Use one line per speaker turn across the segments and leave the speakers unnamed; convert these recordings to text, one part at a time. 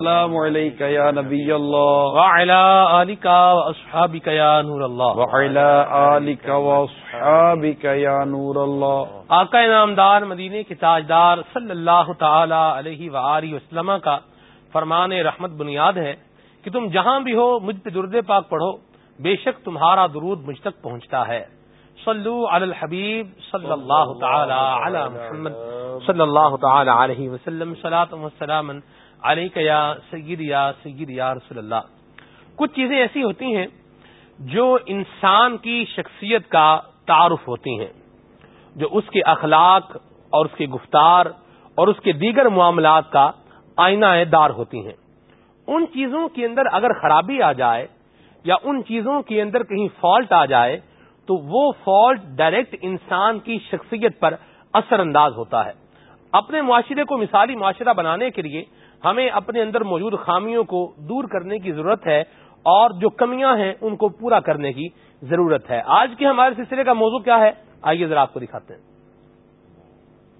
السلام علیکم یا نبی اللہ
وعلا آلکا و اصحابکا یا نور اللہ
وعلا آلکا و اصحابکا یا نور اللہ
آقا نامدار مدینے کے تاجدار صلی اللہ تعالی علیہ وآلہ وسلم کا فرمان رحمت بنیاد ہے کہ تم جہاں بھی ہو مجھ پہ درد پاک پڑھو بے شک تمہارا درود مجھ تک پہنچتا ہے۔ صلو علی الحبیب صلی اللہ تعالی علی محمد صلی اللہ تعالی علیہ وسلم صلاة و سلام علیک یا سید یا سید یا رسول اللہ۔ کچھ چیزیں ایسی ہوتی ہیں جو انسان کی شخصیت کا تعارف ہوتی ہیں، جو اس کے اخلاق اور اس کے گفتار اور اس کے دیگر معاملات کا آئینہ دار ہوتی ہیں۔ ان چیزوں کے اندر اگر خرابی آ جائے یا ان چیزوں کے اندر کہیں فالٹ آ جائے، تو وہ فالٹ ڈائریکٹ انسان کی شخصیت پر اثر انداز ہوتا ہے۔ اپنے معاشرے کو مثالی معاشرہ بنانے کے لیے ہمیں اپنے اندر موجود خامیوں کو دور کرنے کی ضرورت ہے اور جو کمیاں ہیں ان کو پورا کرنے کی ضرورت ہے۔ آج کے ہمارے سلسلے کا موضوع کیا ہے؟ آئیے ذرا آپ کو دکھاتے ہیں۔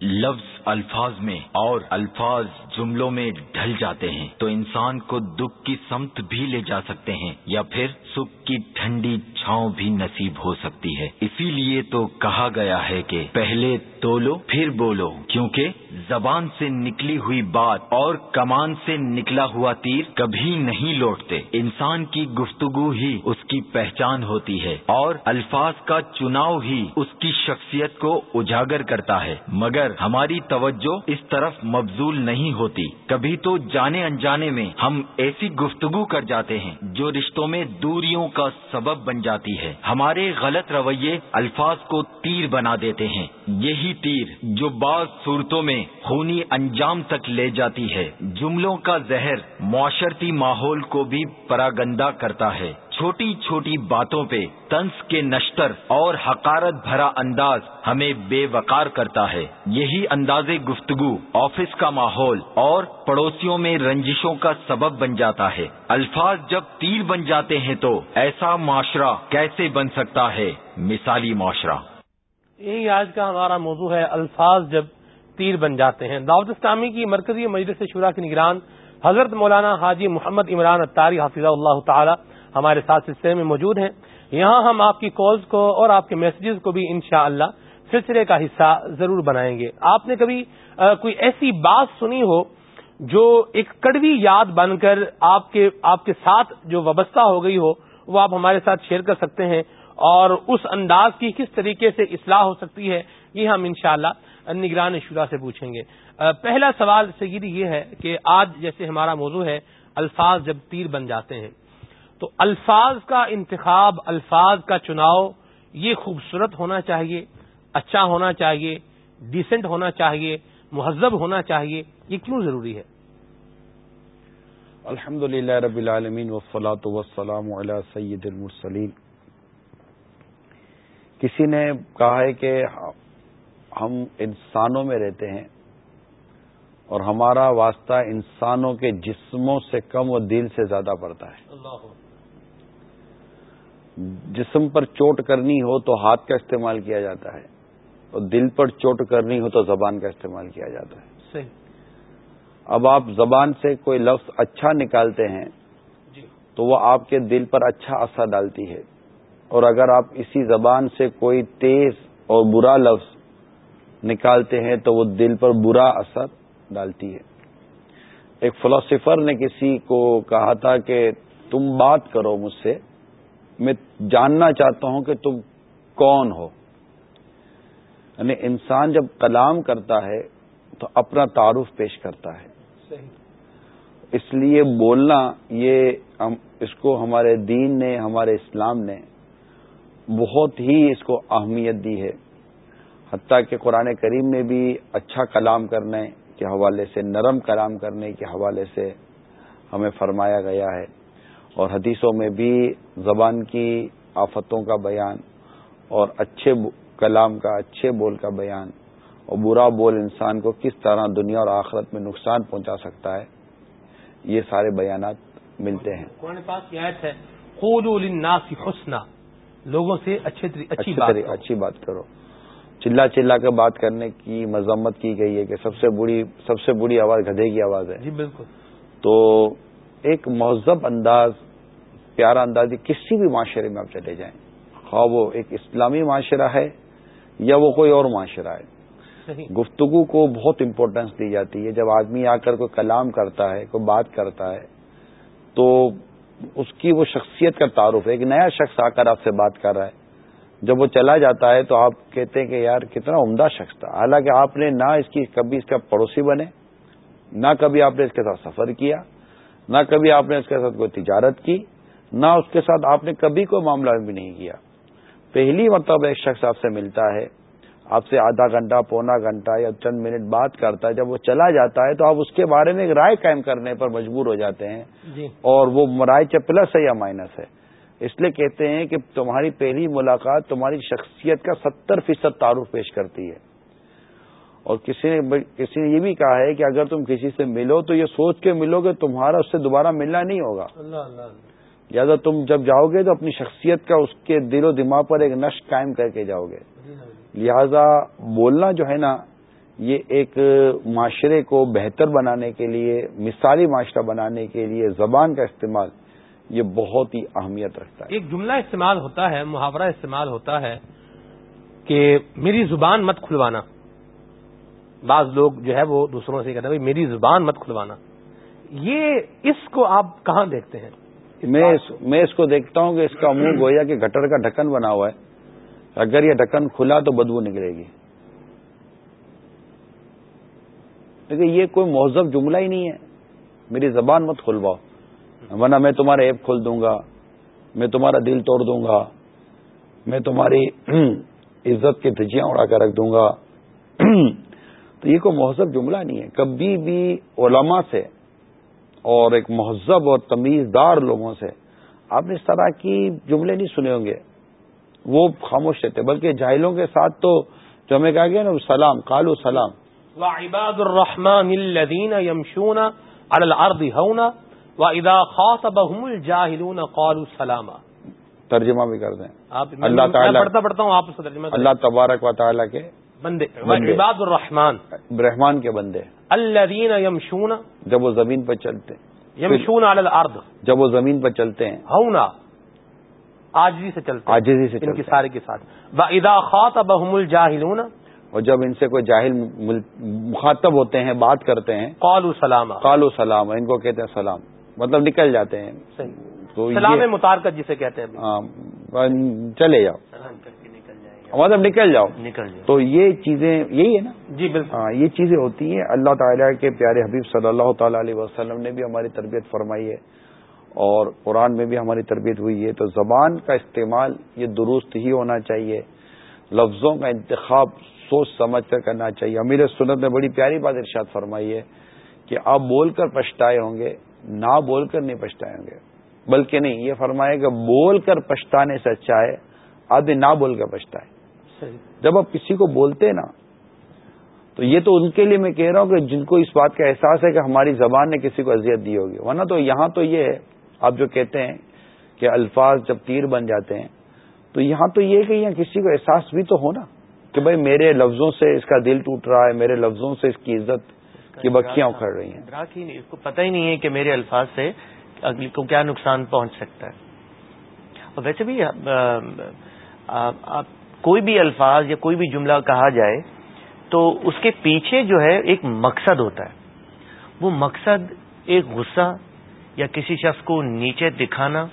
لفظ الفاظ میں اور الفاظ جملوں میں ڈھل جاتے ہیں تو انسان کو دکھ کی سمت بھی لے جا سکتے ہیں یا پھر سکھ کی ٹھنڈی چھاؤں بھی نصیب ہو سکتی ہے۔ اسی لیے تو کہا گیا ہے کہ پہلے تولو، پھر بولو، کیونکہ زبان سے نکلی ہوئی بات اور کمان سے نکلا ہوا تیر کبھی نہیں لوٹتے۔ انسان کی گفتگو ہی اس کی پہچان ہوتی ہے اور الفاظ کا چناؤ ہی اس کی شخصیت کو اجاگر کرتا ہے۔ مگر ہماری توجہ اس طرف مبزول نہیں ہوتی۔ کبھی تو جانے انجانے میں ہم ایسی گفتگو کر جاتے ہیں جو رشتوں میں دوریوں کا سبب بن جاتی ہے۔ ہمارے غلط رویے الفاظ کو تیر بنا دیتے ہیں۔ یہی تیر جو بعض صورتوں میں خونی انجام تک لے جاتی ہے۔ جملوں کا زہر معاشرتی ماحول کو بھی پراگندہ کرتا ہے۔ چھوٹی چھوٹی باتوں پہ تنس کے نشتر اور حقارت بھرا انداز ہمیں بے وقار کرتا ہے۔ یہی انداز گفتگو، آفس کا ماحول اور پڑوسیوں میں رنجشوں کا سبب بن جاتا ہے۔ الفاظ جب تیر بن جاتے ہیں تو ایسا معاشرہ کیسے بن سکتا ہے؟ مثالی معاشرہ۔
یہی آج کا ہمارا موضوع ہے، الفاظ جب تیر بن جاتے ہیں۔ دعوت اسلامی کی مرکزی مجلس شورا کی نگران حضرت مولانا حاجی محمد عمران اتاری حافظ اللہ تعالی ہمارے ساتھ سلسلے میں موجود ہیں۔ یہاں ہم آپ کی کالز کو اور آپ کے میسجز کو بھی انشاءاللہ سلسلے کا حصہ ضرور بنائیں گے۔ آپ نے کبھی کوئی ایسی بات سنی ہو جو ایک کڑوی یاد بن کر آپ کے آپ کے ساتھ جو وابستہ ہو گئی ہو، وہ آپ ہمارے ساتھ شیئر کر سکتے ہیں اور اس انداز کی کس طریقے سے اصلاح ہو سکتی ہے، یہ ہم انشاءاللہ نگران شورا سے پوچھیں گے۔ پہلا سوال سیدی یہ ہے کہ آج جیسے ہمارا موضوع ہے، الفاظ جب تیر بن جاتے ہیں۔ تو الفاظ کا انتخاب الفاظ کا چناؤ یہ خوبصورت ہونا چاہیے اچھا ہونا چاہیے ڈیسنٹ ہونا چاہیے مہذب ہونا چاہیے یہ کیوں ضروری ہے؟
الحمد للہ رب العالمین وسلاۃ وسلام علی سید المرسلین۔ کسی نے کہا ہے کہ ہم انسانوں میں رہتے ہیں اور ہمارا واسطہ انسانوں کے جسموں سے کم و دل سے زیادہ پڑتا ہے۔ اللہ جسم پر چوٹ کرنی ہو تو ہاتھ کا استعمال کیا جاتا ہے اور دل پر چوٹ کرنی ہو تو زبان کا استعمال کیا جاتا ہے۔ صحیح۔ اب آپ زبان سے کوئی لفظ اچھا نکالتے ہیں جی۔ تو وہ آپ کے دل پر اچھا اثر ڈالتی ہے۔ اور اگر آپ اسی زبان سے کوئی تیز اور برا لفظ نکالتے ہیں تو وہ دل پر برا اثر ڈالتی ہے۔ ایک فلاسفر نے کسی کو کہا تھا کہ تم بات کرو مجھ سے۔ میں جاننا چاہتا ہوں کہ تم کون ہو۔ یعنی انسان جب کلام کرتا ہے تو اپنا تعارف پیش کرتا ہے۔ صحیح۔ اس لیے بولنا یہ اس کو ہمارے دین نے ہمارے اسلام نے بہت ہی اس کو اہمیت دی ہے۔ حتیٰ کہ قرآن کریم میں بھی اچھا کلام کرنے کے حوالے سے نرم کلام کرنے کے حوالے سے ہمیں فرمایا گیا ہے۔ اور حدیثوں میں بھی زبان کی آفتوں کا بیان اور اچھے کلام کا اچھے بول کا بیان اور برا بول انسان کو کس طرح دنیا اور آخرت میں نقصان پہنچا سکتا ہے یہ سارے بیانات ملتے ہیں۔
قرآن پاک کی آیت ہے حسنا۔ لوگوں سے اچھی اچھی بات
اچھی بات کرو۔ چلا چلا کر بات کرنے کی مذمت کی گئی ہے کہ سب سے بری سب سے بری آواز گدھے کی آواز ہے۔
جی بالکل۔
تو ایک مہذب انداز پیارا انداز کسی بھی معاشرے میں آپ چلے جائیں۔ خواہ وہ ایک اسلامی معاشرہ ہے یا وہ کوئی اور معاشرہ ہے۔ گفتگو کو بہت امپورٹینس دی جاتی ہے۔ جب آدمی آ کر کوئی کلام کرتا ہے کوئی بات کرتا ہے تو اس کی وہ شخصیت کا تعارف ہے۔ ایک نیا شخص آ کر آپ سے بات کر رہا ہے۔ جب وہ چلا جاتا ہے تو آپ کہتے ہیں کہ یار کتنا عمدہ شخص تھا۔ حالانکہ آپ نے نہ اس کی کبھی اس کا پڑوسی بنے نہ کبھی آپ نے اس کے ساتھ سفر کیا نہ کبھی آپ نے اس کے ساتھ کوئی تجارت کی۔ نہ اس کے ساتھ آپ نے کبھی کوئی معاملہ بھی نہیں کیا۔ پہلی مرتبہ ایک شخص آپ سے ملتا ہے آپ سے آدھا گھنٹہ پونا گھنٹہ یا چند منٹ بات کرتا ہے جب وہ چلا جاتا ہے تو آپ اس کے بارے میں ایک رائے قائم کرنے پر مجبور ہو جاتے ہیں۔ جی۔ اور وہ رائے چ پلس ہے یا مائنس ہے۔ اس لیے کہتے ہیں کہ تمہاری پہلی ملاقات تمہاری شخصیت کا ستر فیصد تعارف پیش کرتی ہے۔ اور کسی نے کسی نے یہ بھی کہا ہے کہ اگر تم کسی سے ملو تو یہ سوچ کے ملو گے تمہارا اس سے دوبارہ ملنا نہیں ہوگا۔ لہٰذا تم جب جاؤ گے تو اپنی شخصیت کا اس کے دل و دماغ پر ایک نش قائم کر کے جاؤ گے۔ لہذا بولنا جو ہے نا، یہ ایک معاشرے کو بہتر بنانے کے لیے، مثالی معاشرہ بنانے کے لیے زبان کا استعمال، یہ بہت ہی اہمیت رکھتا ہے۔
ایک جملہ استعمال ہوتا ہے، محاورہ استعمال ہوتا ہے کہ میری زبان مت کھلوانا۔ بعض لوگ جو ہے وہ دوسروں سے کہتے ہیں میری زبان مت کھلوانا۔ یہ اس کو آپ کہاں دیکھتے ہیں؟
میں اس کو دیکھتا ہوں کہ اس کا منہ گویا کہ گٹر کا ڈھکن بنا ہوا ہے۔ اگر یہ ڈھکن کھلا تو بدبو نکلے گی۔ لیکن یہ کوئی مہذب جملہ ہی نہیں ہے۔ میری زبان مت کھلواؤ۔ ورنہ میں تمہارا ایپ کھول دوں گا۔ میں تمہارا دل توڑ دوں گا۔ میں تمہاری عزت کی دھجیاں اڑا کر رکھ دوں گا۔ تو یہ کوئی مہذب جملہ نہیں ہے۔ کبھی بھی علماء سے اور ایک مہذب اور تمیزدار لوگوں سے آپ نے اس طرح کی جملے نہیں سنے ہوں گے۔ وہ خاموش رہتے بلکہ جاہلوں کے ساتھ تو جو ہمیں کہا گیا نا سلام کالو سلام۔
وعباد الرحمن الذين يمشون على الارض هونا واذا خاطبهم الجاهلون قالوا سلاما۔
ترجمہ بھی کر دیں۔
اللہ تعالی پڑھتا پڑھتا ہوں آپ ترجمہ
اللہ تبارک و تعالی کے
بندے. عباد الرحمن.
رحمان کے بندے.
الذين يمشون
جب وہ زمین پر چلتے.
يمشون على الارض.
جب وہ زمین پر چلتے ہیں.
ہونا. آجزی سے چلتے
آجزی سے
ان کی سارے کے ساتھ. واذا خاطبهم الجاهلون
اور جب ان سے کوئی جاہل مخاطب ہوتے ہیں بات کرتے ہیں
قالو سلام
قالو سلام ان کو کہتے ہیں سلام. مطلب نکل جاتے ہیں.
تو سلام متارکت جسے کہتے ہیں
ہاں، چلے جاؤ. مطلب نکل جاؤ۔
نکل جاؤ۔
تو یہ چیزیں یہی ہے نا۔
جی بالکل۔
ہاں یہ چیزیں ہوتی ہیں۔ اللہ تعالیٰ کے پیارے حبیب صلی اللہ تعالی علیہ وسلم نے بھی ہماری تربیت فرمائی ہے۔ اور قرآن میں بھی ہماری تربیت ہوئی ہے۔ تو زبان کا استعمال یہ درست ہی ہونا چاہیے۔ لفظوں کا انتخاب سوچ سمجھ کر کرنا چاہیے۔ امیر سنت نے بڑی پیاری بات ارشاد فرمائی ہے کہ آپ بول کر پچھتائے ہوں گے نہ بول کر نہیں پچھتائے ہوں گے۔ بلکہ نہیں یہ فرمائے کہ بول کر پچھتانے سے اچھا ہے آدمی نہ بول کر پچھتائے۔ جب آپ کسی کو بولتے نا، تو یہ تو ان کے لیے میں کہہ رہا ہوں کہ جن کو اس بات کا احساس ہے کہ ہماری زبان نے کسی کو اذیت دی ہوگی۔ ورنہ تو یہاں تو یہ ہے، آپ جو کہتے ہیں کہ الفاظ جب تیر بن جاتے ہیں، تو یہاں تو یہ کہ یہاں کسی کو احساس بھی تو ہونا کہ بھائی میرے لفظوں سے اس کا دل ٹوٹ رہا ہے، میرے لفظوں سے اس کی عزت کی بکیاں اکھڑ رہی ہیں۔
اس کو پتہ ہی نہیں ہے کہ میرے الفاظ سے اگلی کو کیا نقصان پہنچ سکتا ہے۔ اور ویسے بھی کوئی بھی الفاظ یا کوئی بھی جملہ کہا جائے تو اس کے پیچھے جو ہے ایک مقصد ہوتا ہے۔ وہ مقصد ایک غصہ یا کسی شخص کو نیچے دکھانا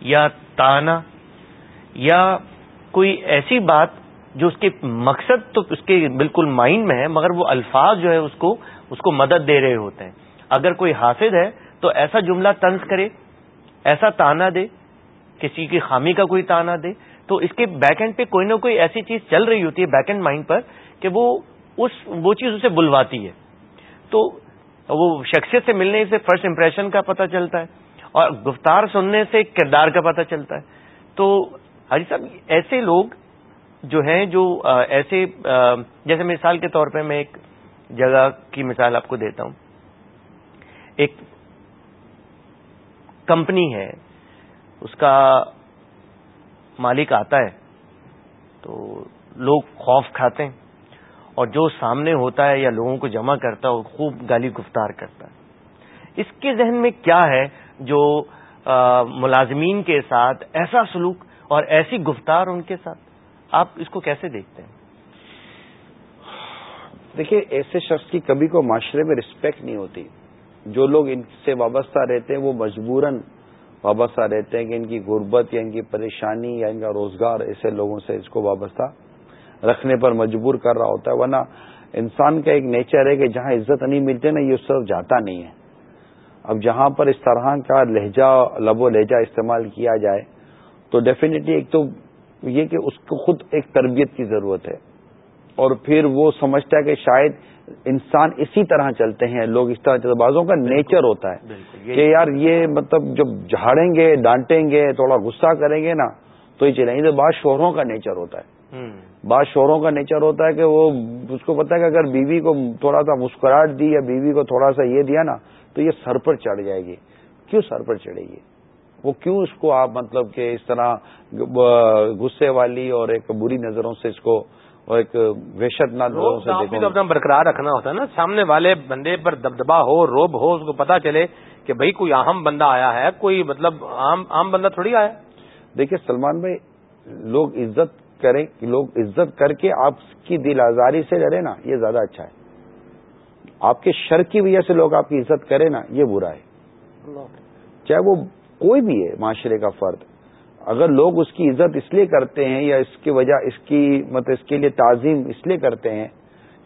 یا تانا یا کوئی ایسی بات جو اس کے مقصد تو اس کے بالکل مائنڈ میں ہے، مگر وہ الفاظ جو ہے اس کو اس کو مدد دے رہے ہوتے ہیں۔ اگر کوئی حافظ ہے تو ایسا جملہ طنز کرے، ایسا تانا دے، کسی کی خامی کا کوئی تانا دے تو اس کے بیک اینڈ پہ کوئی نہ کوئی ایسی چیز چل رہی ہوتی ہے بیک اینڈ مائنڈ پر کہ وہ اس وہ چیز اسے بلواتی ہے۔ تو وہ شخصیت سے ملنے سے فرسٹ امپریشن کا پتہ چلتا ہے اور گفتار سننے سے کردار کا پتہ چلتا ہے۔ تو حاجی صاحب، ایسے لوگ جو ہیں جو ایسے جیسے مثال کے طور پہ میں ایک جگہ کی مثال آپ کو دیتا ہوں۔ ایک کمپنی ہے، اس کا مالک آتا ہے تو لوگ خوف کھاتے ہیں اور جو سامنے ہوتا ہے یا لوگوں کو جمع کرتا ہے وہ خوب گالی گفتار کرتا ہے۔
اس کے ذہن میں کیا ہے جو ملازمین کے ساتھ ایسا سلوک اور ایسی گفتار ان کے ساتھ؟ آپ اس کو کیسے دیکھتے ہیں؟
دیکھیے، ایسے شخص کی کبھی کو معاشرے میں رسپیکٹ نہیں ہوتی۔ جو لوگ ان سے وابستہ رہتے ہیں، وہ مجبوراً وابستہ رہتے ہیں کہ ان کی غربت یا ان کی پریشانی یا ان کا روزگار ایسے لوگوں سے اس کو وابستہ رکھنے پر مجبور کر رہا ہوتا ہے۔ ورنہ انسان کا ایک نیچر ہے کہ جہاں عزت نہیں ملتے نا، یہ اس طرف جاتا نہیں ہے۔ اب جہاں پر اس طرح کا لہجہ، لب و لہجہ استعمال کیا جائے، تو ڈیفینیٹلی ایک تو یہ کہ اس کو خود ایک تربیت کی ضرورت ہے۔ اور پھر وہ سمجھتا ہے کہ شاید انسان اسی طرح چلتے ہیں لوگ اس طرح چلتے بازوں کا نیچر ہوتا ہے کہ یار یہ مطلب جب جھاڑیں گے ڈانٹیں گے تھوڑا غصہ کریں گے نا تو یہ چلیں گے۔ بعض شوہروں کا نیچر ہوتا ہے۔ بعض شوہروں کا نیچر ہوتا ہے کہ وہ اس کو پتا ہے کہ اگر بیوی کو تھوڑا سا مسکراہٹ دی یا بیوی کو تھوڑا سا یہ دیا نا تو یہ سر پر چڑھ جائے گی۔ کیوں سر پر چڑھے گی؟ وہ کیوں اس کو آپ مطلب کہ اس طرح غصے والی اور ایک بری نظروں سے اس کو اور ایک وحشت
نہ اپنا برقرار رکھنا ہوتا ہے نا۔ سامنے والے بندے پر دبدبا ہو روب ہو اس کو پتا چلے کہ بھائی کوئی اہم بندہ آیا ہے کوئی مطلب عام بندہ تھوڑی آیا
دیکھیے سلمان بھائی لوگ عزت کریں لوگ عزت کر کے آپ کی دل آزاری سے ڈرے نا یہ زیادہ اچھا ہے۔ آپ کے شر کی وجہ سے لوگ آپ کی عزت کرے نا یہ برا ہے۔ چاہے وہ کوئی بھی ہے معاشرے کا فرد۔ اگر لوگ اس کی عزت اس لیے کرتے ہیں یا اس کی وجہ اس کی مطلب اس کے لیے تعظیم اس لیے کرتے ہیں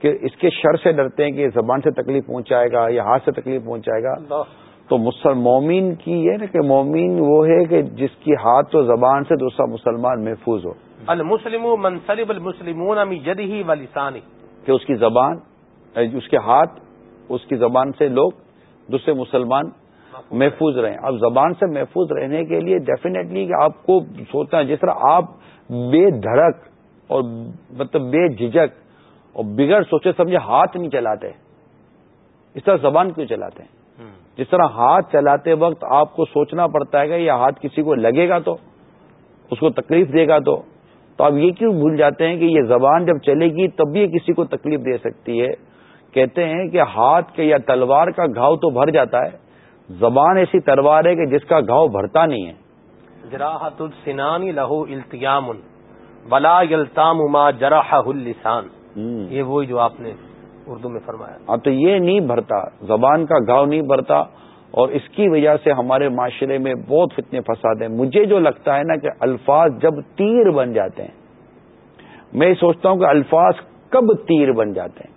کہ اس کے شر سے ڈرتے ہیں کہ زبان سے تکلیف پہنچائے گا یا ہاتھ سے تکلیف پہنچائے گا۔ تو مومین کی یہ نا کہ مومین وہ ہے کہ جس کی ہاتھ تو زبان سے دوسرا مسلمان محفوظ ہو۔
المسلم منصلب المسلمون ہی والسانی
کہ اس کی زبان اس کے ہاتھ اس کی زبان سے لوگ دوسرے مسلمان محفوظ رہیں۔ اب زبان سے محفوظ رہنے کے لیے ڈیفینیٹلی آپ کو سوچنا جس طرح آپ بے دھڑک اور مطلب بے جھجک اور بگڑ سوچے سمجھے ہاتھ نہیں چلاتے اس طرح زبان کیوں چلاتے ہیں؟ جس طرح ہاتھ چلاتے وقت آپ کو سوچنا پڑتا ہے کہ یہ ہاتھ کسی کو لگے گا تو اس کو تکلیف دے گا تو تو آپ یہ کیوں بھول جاتے ہیں کہ یہ زبان جب چلے گی تب بھی کسی کو تکلیف دے سکتی ہے؟ کہتے ہیں کہ ہاتھ کے یا تلوار کا گھاؤ تو بھر جاتا ہے زبان ایسی تلوار ہے کہ جس کا گھاؤ بھرتا نہیں ہے۔
جراحت السنانی لہو التیام بلا یلتام ما جراح السان یہ وہی جو آپ نے اردو میں فرمایا۔
ہاں تو یہ نہیں بھرتا زبان کا گھاؤ نہیں بھرتا۔ اور اس کی وجہ سے ہمارے معاشرے میں بہت فتنے فساد ہیں۔ مجھے جو لگتا ہے نا کہ الفاظ جب تیر بن جاتے ہیں میں سوچتا ہوں کہ الفاظ کب تیر بن جاتے ہیں۔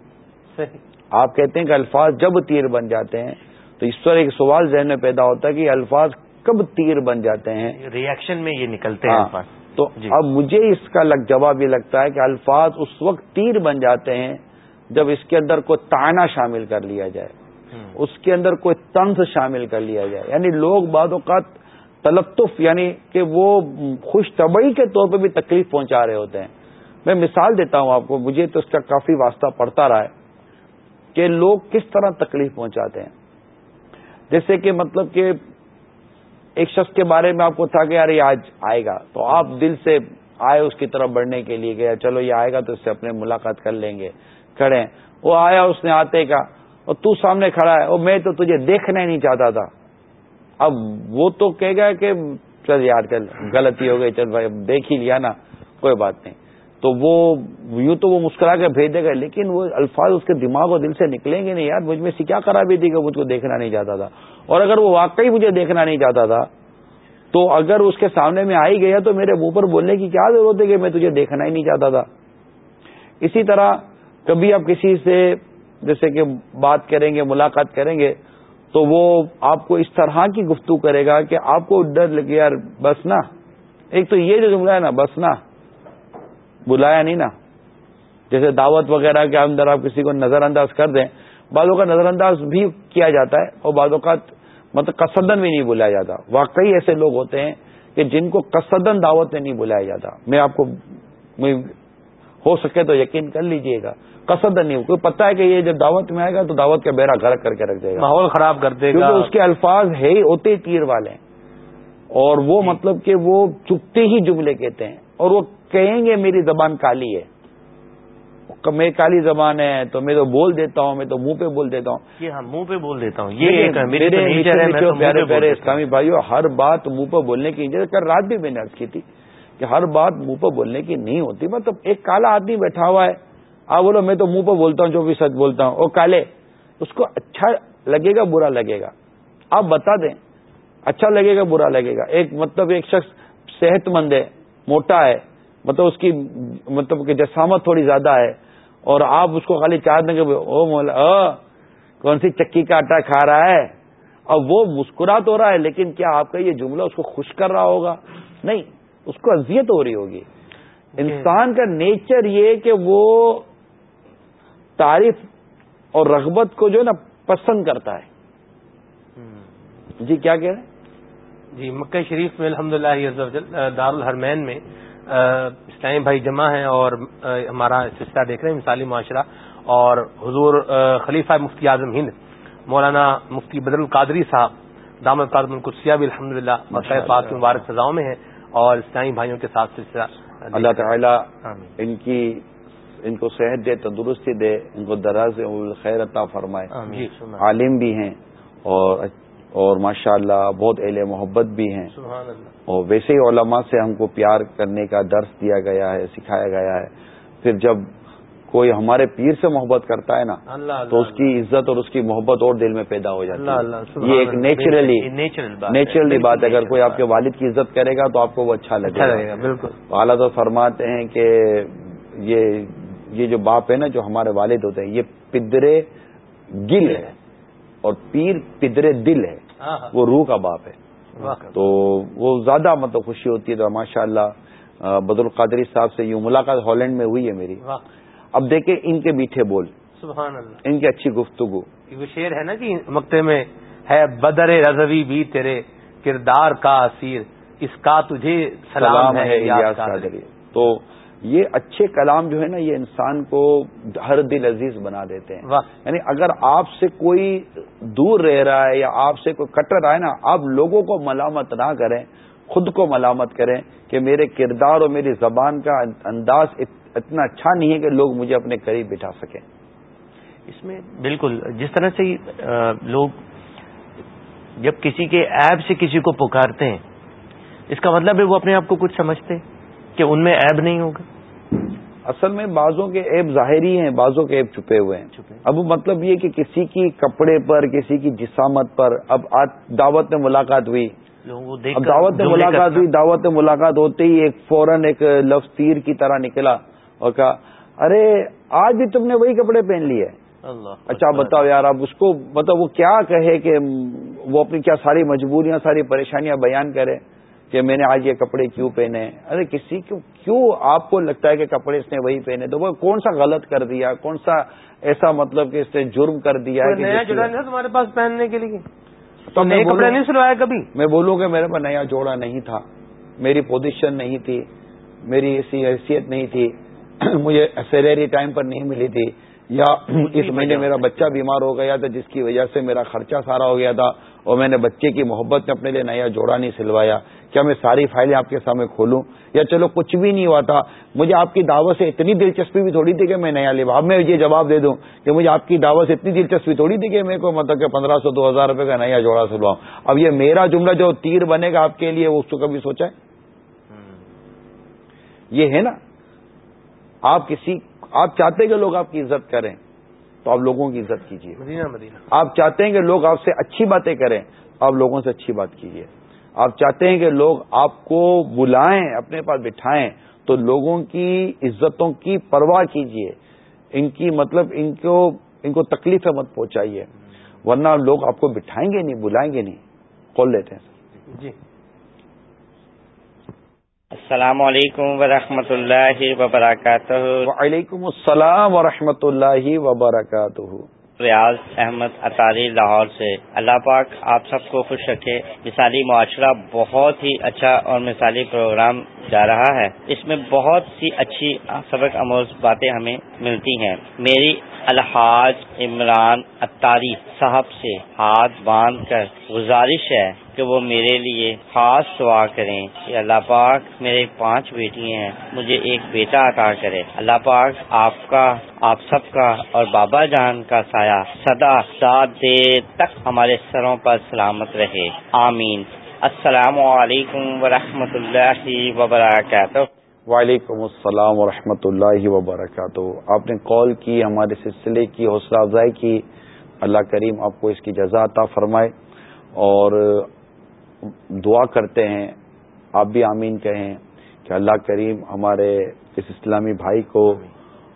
آپ کہتے ہیں کہ الفاظ جب تیر بن جاتے ہیں تو اس طرح ایک سوال ذہن میں پیدا ہوتا ہے کہ الفاظ کب تیر بن جاتے ہیں؟
ریئیکشن میں یہ نکلتے ہیں ہاں،
تو جی۔ اب مجھے اس کا لگ جواب یہ لگتا ہے کہ الفاظ اس وقت تیر بن جاتے ہیں جب اس کے اندر کوئی تانا شامل کر لیا جائے۔ اس کے اندر کوئی تنس شامل کر لیا جائے۔ یعنی لوگ بعد اوقات تلطف یعنی کہ وہ خوش طبعی کے طور پہ بھی تکلیف پہنچا رہے ہوتے ہیں۔ میں مثال دیتا ہوں آپ کو مجھے تو اس کا کافی واسطہ پڑتا رہا ہے کہ لوگ کس طرح تکلیف پہنچاتے ہیں۔ جیسے کہ مطلب کہ ایک شخص کے بارے میں آپ کو تھا کہ یار یہ آج آئے گا، تو آپ دل سے آئے اس کی طرف بڑھنے کے لیے گیا چلو یہ آئے گا تو اس سے اپنے ملاقات کر لیں گے، کھڑے وہ آیا، اس نے آتے کا اور تو سامنے کھڑا ہے، اور میں تو تجھے دیکھنا ہی نہیں چاہتا تھا۔ اب وہ تو کہہ گیا کہ چل یار، چل، غلطی ہو گئی، چل بھائی دیکھ ہی لیا نا، کوئی بات نہیں۔ تو وہ یوں تو وہ مسکرا کے بھیج دے گا، لیکن وہ الفاظ اس کے دماغ اور دل سے نکلیں گے نہیں یار، مجھ میں سے کیا خرابی تھی کہ مجھ کو دیکھنا نہیں چاہتا تھا۔ اور اگر وہ واقعی مجھے دیکھنا نہیں چاہتا تھا، تو اگر اس کے سامنے میں آئی گیا تو میرے منہ پر بولنے کی کیا ضرورت ہے کہ میں تجھے دیکھنا ہی نہیں چاہتا تھا۔ اسی طرح کبھی آپ کسی سے جیسے کہ بات کریں گے، ملاقات کریں گے، تو وہ آپ کو اس طرح کی گفتگو کرے گا کہ آپ کو ڈر لگے، یار، بس نا۔ ایک تو یہ جو جملہ ہے نا، بس نا۔ بلایا نہیں نا۔ جیسے دعوت وغیرہ کے اندر آپ کسی کو نظر انداز کر دیں بعضوں کا نظر انداز بھی کیا جاتا ہے اور بعض اوقات مطلب کسدن بھی نہیں بلایا جاتا۔ واقعی ایسے لوگ ہوتے ہیں کہ جن کو کسدن دعوت میں نہیں بلایا جاتا۔ میں آپ کو ہو سکے تو یقین کر لیجیے گا۔ کسدن نہیں کوئی پتا ہے کہ یہ جب دعوت میں آئے گا تو دعوت کا بیڑا گرک کر کے رکھ جائے گا۔
ماحول خراب کر دے گا۔
اس کے الفاظ ہے ہی ہوتے تیر والے۔ اور وہ۔ مطلب کہ وہ چپتے ہی جملے کہتے ہیں۔ اور وہ کہیں گے میری زبان کالی ہے۔ میں کالی زبان ہے تو میں تو بول دیتا ہوں میں تو منہ پہ بول دیتا ہوں۔
یہ منہ پہ بول دیتا ہوں۔
یہ پیارے پیارے اسلامی بھائیوں ہر بات منہ پہ بولنے کی کر رات بھی میں نے کی تھی کہ ہر بات منہ پہ بولنے کی نہیں ہوتی۔ مطلب ایک کالا آدمی بیٹھا ہوا ہے آپ بولو میں تو منہ پہ بولتا ہوں جو بھی سچ بولتا ہوں۔ وہ کالے اس کو اچھا لگے گا برا لگے گا؟ آپ بتا دیں اچھا لگے گا برا لگے گا؟ ایک مطلب ایک شخص صحت مند ہے موٹا ہے مطلب اس کی مطلب کہ جسامت تھوڑی زیادہ ہے اور آپ اس کو خالی چار دیں گے او مولا کون سی چکی کا آٹا کھا رہا ہے؟ اور وہ مسکرا تو رہا ہے لیکن کیا آپ کا یہ جملہ اس کو خوش کر رہا ہوگا؟ نہیں اس کو اذیت ہو رہی ہوگی۔ انسان کا نیچر یہ کہ وہ تعریف اور رغبت کو جو ہے نا پسند کرتا ہے۔ جی کیا کہہ رہے ہیں؟
جی مکہ شریف میں الحمد للہ دار الحرمین میں اسلامی بھائی جمع ہیں اور ہمارا سلسلہ دیکھ رہے ہیں مثالی معاشرہ اور حضور خلیفہ مفتی اعظم ہند مولانا مفتی بدر القادری صاحب دامت قادم القدسیہ بھی الحمد للہ پاک مبارک سزاؤں میں ہیں اور اسلامی بھائیوں کے ساتھ سلسلہ
اللہ تعالیٰ ان کی ان کو صحت دے تندرستی دے ان کو دراز خیر عطا فرمائے۔ جی، عالم بھی ہیں اور اور ماشاء اللہ بہت اہل محبت بھی ہیں۔ اور ویسے ہی علماء سے ہم کو پیار کرنے کا درس دیا گیا ہے سکھایا گیا ہے۔ پھر جب کوئی ہمارے پیر سے محبت کرتا ہے نا تو اس کی عزت اور اس کی محبت اور دل میں پیدا ہو جاتی ہے۔ یہ ایک نیچرلی نیچرلی بات ہے۔ اگر کوئی آپ کے والد کی عزت کرے گا تو آپ کو وہ اچھا لگے
گا۔ بالکل۔
اعلیٰ تو فرماتے ہیں کہ یہ یہ جو باپ ہے نا جو ہمارے والد ہوتے ہیں یہ پدرے گل ہے۔ اور پیر پدرے دل ہے ہاں، ہاں۔ وہ روح کا باپ ہے۔ تو وہ زیادہ مطلب خوشی ہوتی ہے تو ماشاء اللہ بدر القادری صاحب سے یوں ملاقات ہالینڈ میں ہوئی ہے میری۔ اب دیکھیں ان کے میٹھے بول
سبحان اللہ۔
ان کی اچھی گفتگو۔
وہ شعر ہے نا جی مکتے میں ہے بدر رضوی بھی تیرے کردار کا اسیر اس کا تجھے سلام ہے
تو یہ اچھے کلام جو ہے نا یہ انسان کو ہر دل عزیز بنا دیتے ہیں۔ یعنی اگر آپ سے کوئی دور رہ رہا ہے یا آپ سے کوئی کٹر رہا ہے نا آپ لوگوں کو ملامت نہ کریں خود کو ملامت کریں کہ میرے کردار اور میری زبان کا انداز اتنا اچھا نہیں ہے کہ لوگ مجھے اپنے قریب بٹھا سکیں۔
اس میں بالکل جس طرح سے لوگ جب کسی کے ایب سے کسی کو پکارتے ہیں اس کا مطلب ہے وہ اپنے آپ کو کچھ سمجھتے کہ ان میں ایب نہیں ہوگا؟
اصل میں بعضوں کے ایب ظاہری ہیں بعضوں کے ایب چھپے ہوئے ہیں۔ اب مطلب یہ کہ کسی کی کپڑے پر کسی کی جسامت پر اب دعوت میں ملاقات ہوئی۔ اب دعوت میں ملاقات ہوئی دعوت میں ملاقات ہوتے ہی ایک فوراً ایک لفظ تیر کی طرح نکلا اور کہا ارے آج بھی تم نے وہی کپڑے پہن لیے۔ اچھا بتاؤ یار اب اس کو مطلب وہ کیا کہے کہ وہ اپنی کیا ساری مجبوریاں ساری پریشانیاں بیان کرے؟ کہ میں نے آج یہ کپڑے کیوں پہنے؟ ارے کسی کو کیوں آپ کو لگتا ہے کہ کپڑے اس نے وہی پہنے؟ تو وہ کون سا غلط کر دیا؟ کون سا ایسا مطلب کہ اس نے جرم کر دیا
نیا جوڑا نہیں تمہارے پاس پہننے کے لیے؟ تو نئے کپڑے نہیں سلوایا کبھی؟
میں بولوں کہ میرے پاس نیا جوڑا نہیں تھا۔ میری پوزیشن نہیں تھی۔ میری ایسی حیثیت نہیں تھی۔ مجھے سیلری ٹائم پر نہیں ملی تھی۔ یا اس مہینے میرا بچہ بیمار ہو گیا تھا جس کی وجہ سے میرا خرچہ سارا ہو گیا تھا۔ اور میں نے بچے کی محبت میں اپنے لیے نیا جوڑا نہیں سلوایا۔ کیا میں ساری فائلیں آپ کے سامنے کھولوں؟ یا چلو کچھ بھی نہیں ہوا تھا۔ مجھے آپ کی دعوت سے اتنی دلچسپی بھی تھوڑی تھی کہ میں نیا لبا اب میں یہ جواب دے دوں کہ مجھے آپ کی دعوت سے اتنی دلچسپی تھوڑی تھی کہ میرے کو مطلب کہ پندرہ سو دو ہزار روپے کا نیا جوڑا سلواؤں۔ اب یہ میرا جملہ جو تیر بنے گا آپ کے لیے وہ اس کو کبھی سوچا ہے یہ ہے نا؟ آپ کسی آپ چاہتے کہ لوگ آپ کی عزت کریں۔ تو آپ لوگوں کی عزت کیجیے آپ چاہتے ہیں کہ لوگ آپ سے اچھی باتیں کریں آپ لوگوں سے اچھی بات کیجیے آپ چاہتے ہیں کہ لوگ آپ کو بلائیں اپنے پاس بٹھائیں تو لوگوں کی عزتوں کی پرواہ کیجیے ان کی مطلب ان کو ان کو تکلیف مت پہنچائیے۔ ورنہ لوگ آپ کو بٹھائیں گے نہیں بلائیں گے نہیں۔ کھول لیتے ہیں۔ جی۔
السلام علیکم ورحمۃ اللہ وبرکاتہ۔
وعلیکم السلام ورحمۃ اللہ وبرکاتہ۔
ریاض احمد اطاری لاہور سے۔ اللہ پاک آپ سب کو خوش رکھے۔ مثالی معاشرہ بہت ہی اچھا اور مثالی پروگرام جا رہا ہے۔ اس میں بہت سی اچھی سبق اموز باتیں ہمیں ملتی ہیں۔ میری الحاظ عمران اتاری صاحب سے ہاتھ باندھ کر گزارش ہے کہ وہ میرے لیے خاص دعا کریں۔ کہ اللہ پاک، میرے پانچ بیٹی ہیں، مجھے ایک بیٹا عطا کرے۔ اللہ پاک، آپ کا، آپ سب کا اور بابا جان کا سایہ سدا سات دیر تک ہمارے سروں پر سلامت رہے۔ آمین۔ السلام علیکم ورحمۃ اللہ وبرکاتہ۔
وعلیکم السلام ورحمۃ اللہ وبرکاتہ۔ آپ نے کال کی، ہمارے سلسلے کی، حوصلہ افزائی کی۔ اللہ کریم آپ کو اس کی جزا عطا فرمائے۔ اور دعا کرتے ہیں آپ بھی آمین کہیں کہ اللہ کریم ہمارے اس اسلامی بھائی کو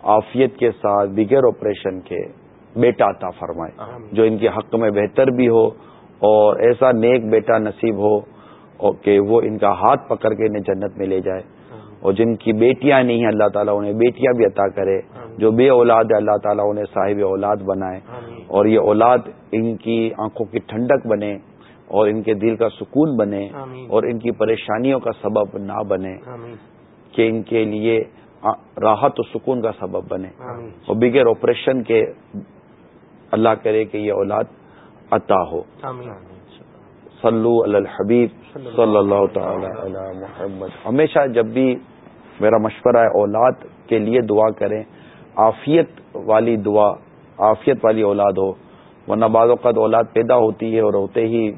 عافیت کے ساتھ بغیر آپریشن کے بیٹا عطا فرمائے جو ان کے حق میں بہتر بھی ہو اور ایسا نیک بیٹا نصیب ہو کہ وہ ان کا ہاتھ پکڑ کے انہیں جنت میں لے جائے۔ اور جن کی بیٹیاں نہیں ہیں اللہ تعالیٰ انہیں بیٹیاں بھی عطا کرے۔ جو بے اولاد ہے اللہ تعالیٰ انہیں صاحب اولاد بنائے۔ اور یہ اولاد ان کی آنکھوں کی ٹھنڈک بنے۔ اور ان کے دل کا سکون بنے اور ان کی پریشانیوں کا سبب نہ بنے کہ ان کے لیے راحت و سکون کا سبب بنے۔ اور بغیر آپریشن کے اللہ کرے کہ یہ اولاد عطا ہو۔ صلو علی الحبیب صلی اللہ تعالی علی محمد۔ ہمیشہ جب بھی میرا مشورہ ہے اولاد کے لیے دعا کریں آفیت والی دعا آفیت والی اولاد ہو۔ ورنہ بعض اوقات اولاد پیدا ہوتی ہے اور ہوتے ہی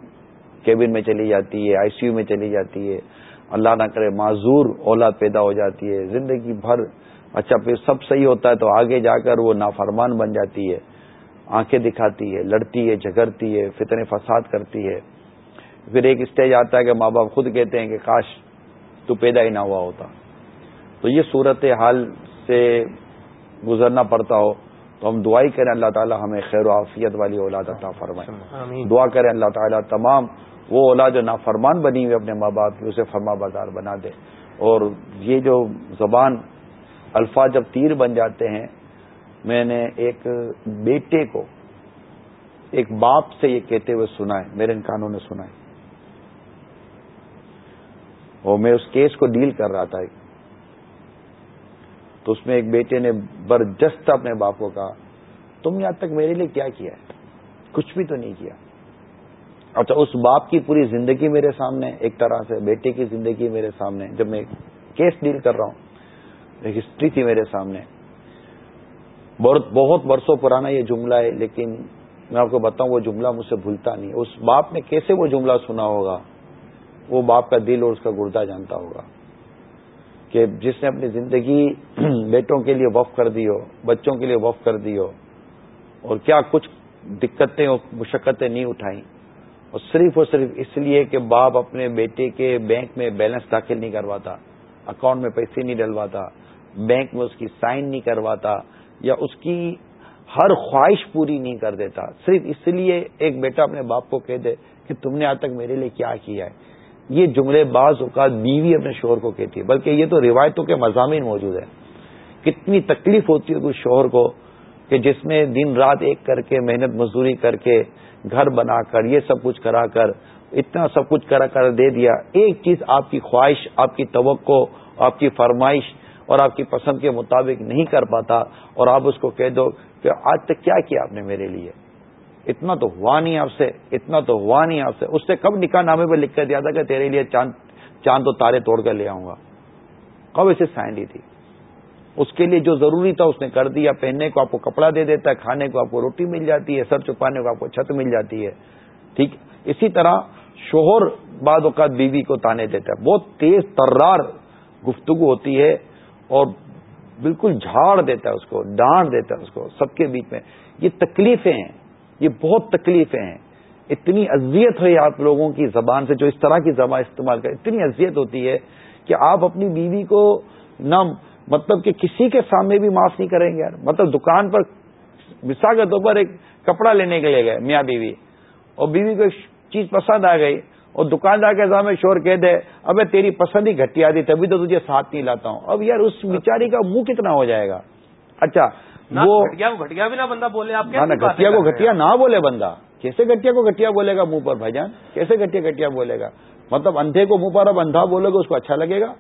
کیبن میں چلی جاتی ہے آئی سی یو میں چلی جاتی ہے۔ اللہ نہ کرے معذور اولاد پیدا ہو جاتی ہے۔ زندگی بھر اچھا پھر سب صحیح ہوتا ہے تو آگے جا کر وہ نافرمان بن جاتی ہے۔ آنکھیں دکھاتی ہے لڑتی ہے جھگڑتی ہے فتنے فساد کرتی ہے۔ پھر ایک اسٹیج آتا ہے کہ ماں باپ خود کہتے ہیں کہ کاش تو پیدا ہی نہ ہوا ہوتا۔ تو یہ صورت حال سے گزرنا پڑتا ہو۔ تو ہم دعائی کریں اللہ تعالی ہمیں خیر و عافیت والی اولاد عطا فرمائے۔ دعا کریں اللہ تعالیٰ تمام وہ اولاد جو نافرمان بنی ہوئی اپنے ماں باپ کی، اسے فرما بازار بنا دے۔ اور یہ جو زبان الفاظ جب تیر بن جاتے ہیں، میں نے ایک بیٹے کو ایک باپ سے یہ کہتے ہوئے سنا ہے، میرے ان کانوں نے سنا ہے۔ اور میں اس کیس کو ڈیل کر رہا تھا۔ تو اس میں ایک بیٹے نے برجست اپنے باپ کو کہا، تم یہاں تک میرے لیے کیا کیا ہے؟ کچھ بھی تو نہیں کیا۔ اچھا اس باپ کی پوری زندگی میرے سامنے، ایک طرح سے بیٹے کی زندگی میرے سامنے، جب میں کیس ڈیل کر رہا ہوں ایک ہسٹری تھی میرے سامنے۔ بہت برسوں پرانا یہ جملہ ہے، لیکن میں آپ کو بتاؤں، وہ جملہ مجھ سے بھولتا نہیں۔ اس باپ نے کیسے وہ جملہ سنا ہوگا؟ وہ باپ کا دل اور اس کا گردہ جانتا ہوگا کہ جس نے اپنی زندگی بیٹوں کے لیے وف کر دی ہو، بچوں کے لیے وف کر دی ہو، اور کیا کچھ دقتیں اور مشقتیں نہیں اٹھائیں۔ اور صرف اور صرف اس لیے کہ باپ اپنے بیٹے کے بینک میں بیلنس داخل نہیں کرواتا، اکاؤنٹ میں پیسے نہیں ڈلواتا، بینک میں اس کی سائن نہیں کرواتا یا اس کی ہر خواہش پوری نہیں کر دیتا۔ صرف اس لیے ایک بیٹا اپنے باپ کو کہہ دے کہ تم نے آج تک میرے لیے کیا کیا ہے۔ یہ جملے بعض اوقات بیوی اپنے شوہر کو کہتی ہے، بلکہ یہ تو روایتوں کے مضامین موجود ہیں۔ کتنی تکلیف ہوتی ہے اس شوہر کو کہ جس میں دن رات ایک کر کے، محنت مزدوری کر کے گھر بنا کر، یہ سب کچھ کرا کر، اتنا سب کچھ کرا کر دے دیا۔ ایک چیز آپ کی خواہش، آپ کی توقع، آپ کی فرمائش اور آپ کی پسند کے مطابق نہیں کر پاتا اور آپ اس کو کہہ دو کہ آج تک کیا کیا آپ نے میرے لیے؟ اتنا تو ہوا نہیں آپ سے، اتنا تو ہوا نہیں آپ سے۔ اس سے کب نکاح نامے پہ لکھ کر دیا تھا کہ تیرے لیے چاند چاند تو تارے توڑ کر لے آؤں گا۔ کب اسے سائن دی تھی؟ اس کے لیے جو ضروری تھا اس نے کر دیا، پہننے کو آپ کو کپڑا دے دیتا ہے، کھانے کو آپ کو روٹی مل جاتی ہے، سر چپانے کو آپ کو چھت مل جاتی ہے۔ ٹھیک؟ اسی طرح شوہر بعد اوقات بیوی کو تانے دیتا ہے۔ بہت تیز ترار گفتگو ہوتی ہے اور بالکل جھاڑ دیتا ہے اس کو، ڈانٹ دیتا ہے اس کو سب کے بیچ میں۔ یہ تکلیفیں ہیں، یہ بہت تکلیفیں ہیں۔ اتنی اذیت ہے آپ لوگوں کی زبان سے، جو اس طرح کی زبان استعمال کر، اتنی اذیت ہوتی ہے کہ آپ اپنی بیوی کو نہ مطلب کہ کسی کے سامنے بھی معاف نہیں کریں گے یار۔ مطلب دکان پر مثال کے طور پر ایک کپڑا لینے کے لیے گئے میاں بیوی۔ اور بیوی کو ایک چیز پسند آ گئی اور دکاندار کے سامنے شور کہہ دے اب تیری پسند ہی گھٹیا دی تبھی تو تجھے ساتھ نہیں لاتا ہوں۔ اب یار اس بیچاری کا منہ کتنا ہو جائے گا؟ اچھا
وہ گھٹیا بھی نہ بندہ بولے آپ
گٹیا کو گٹیا نہ بولے بندہ۔ کیسے گٹیا کو گٹیا بولے گا منہ پر بھائی جان؟ کیسے گٹیا گٹیا بولے گا؟ مطلب اندھے کو منہ پر اب اندھا بولے گا اس کو اچھا لگے گا؟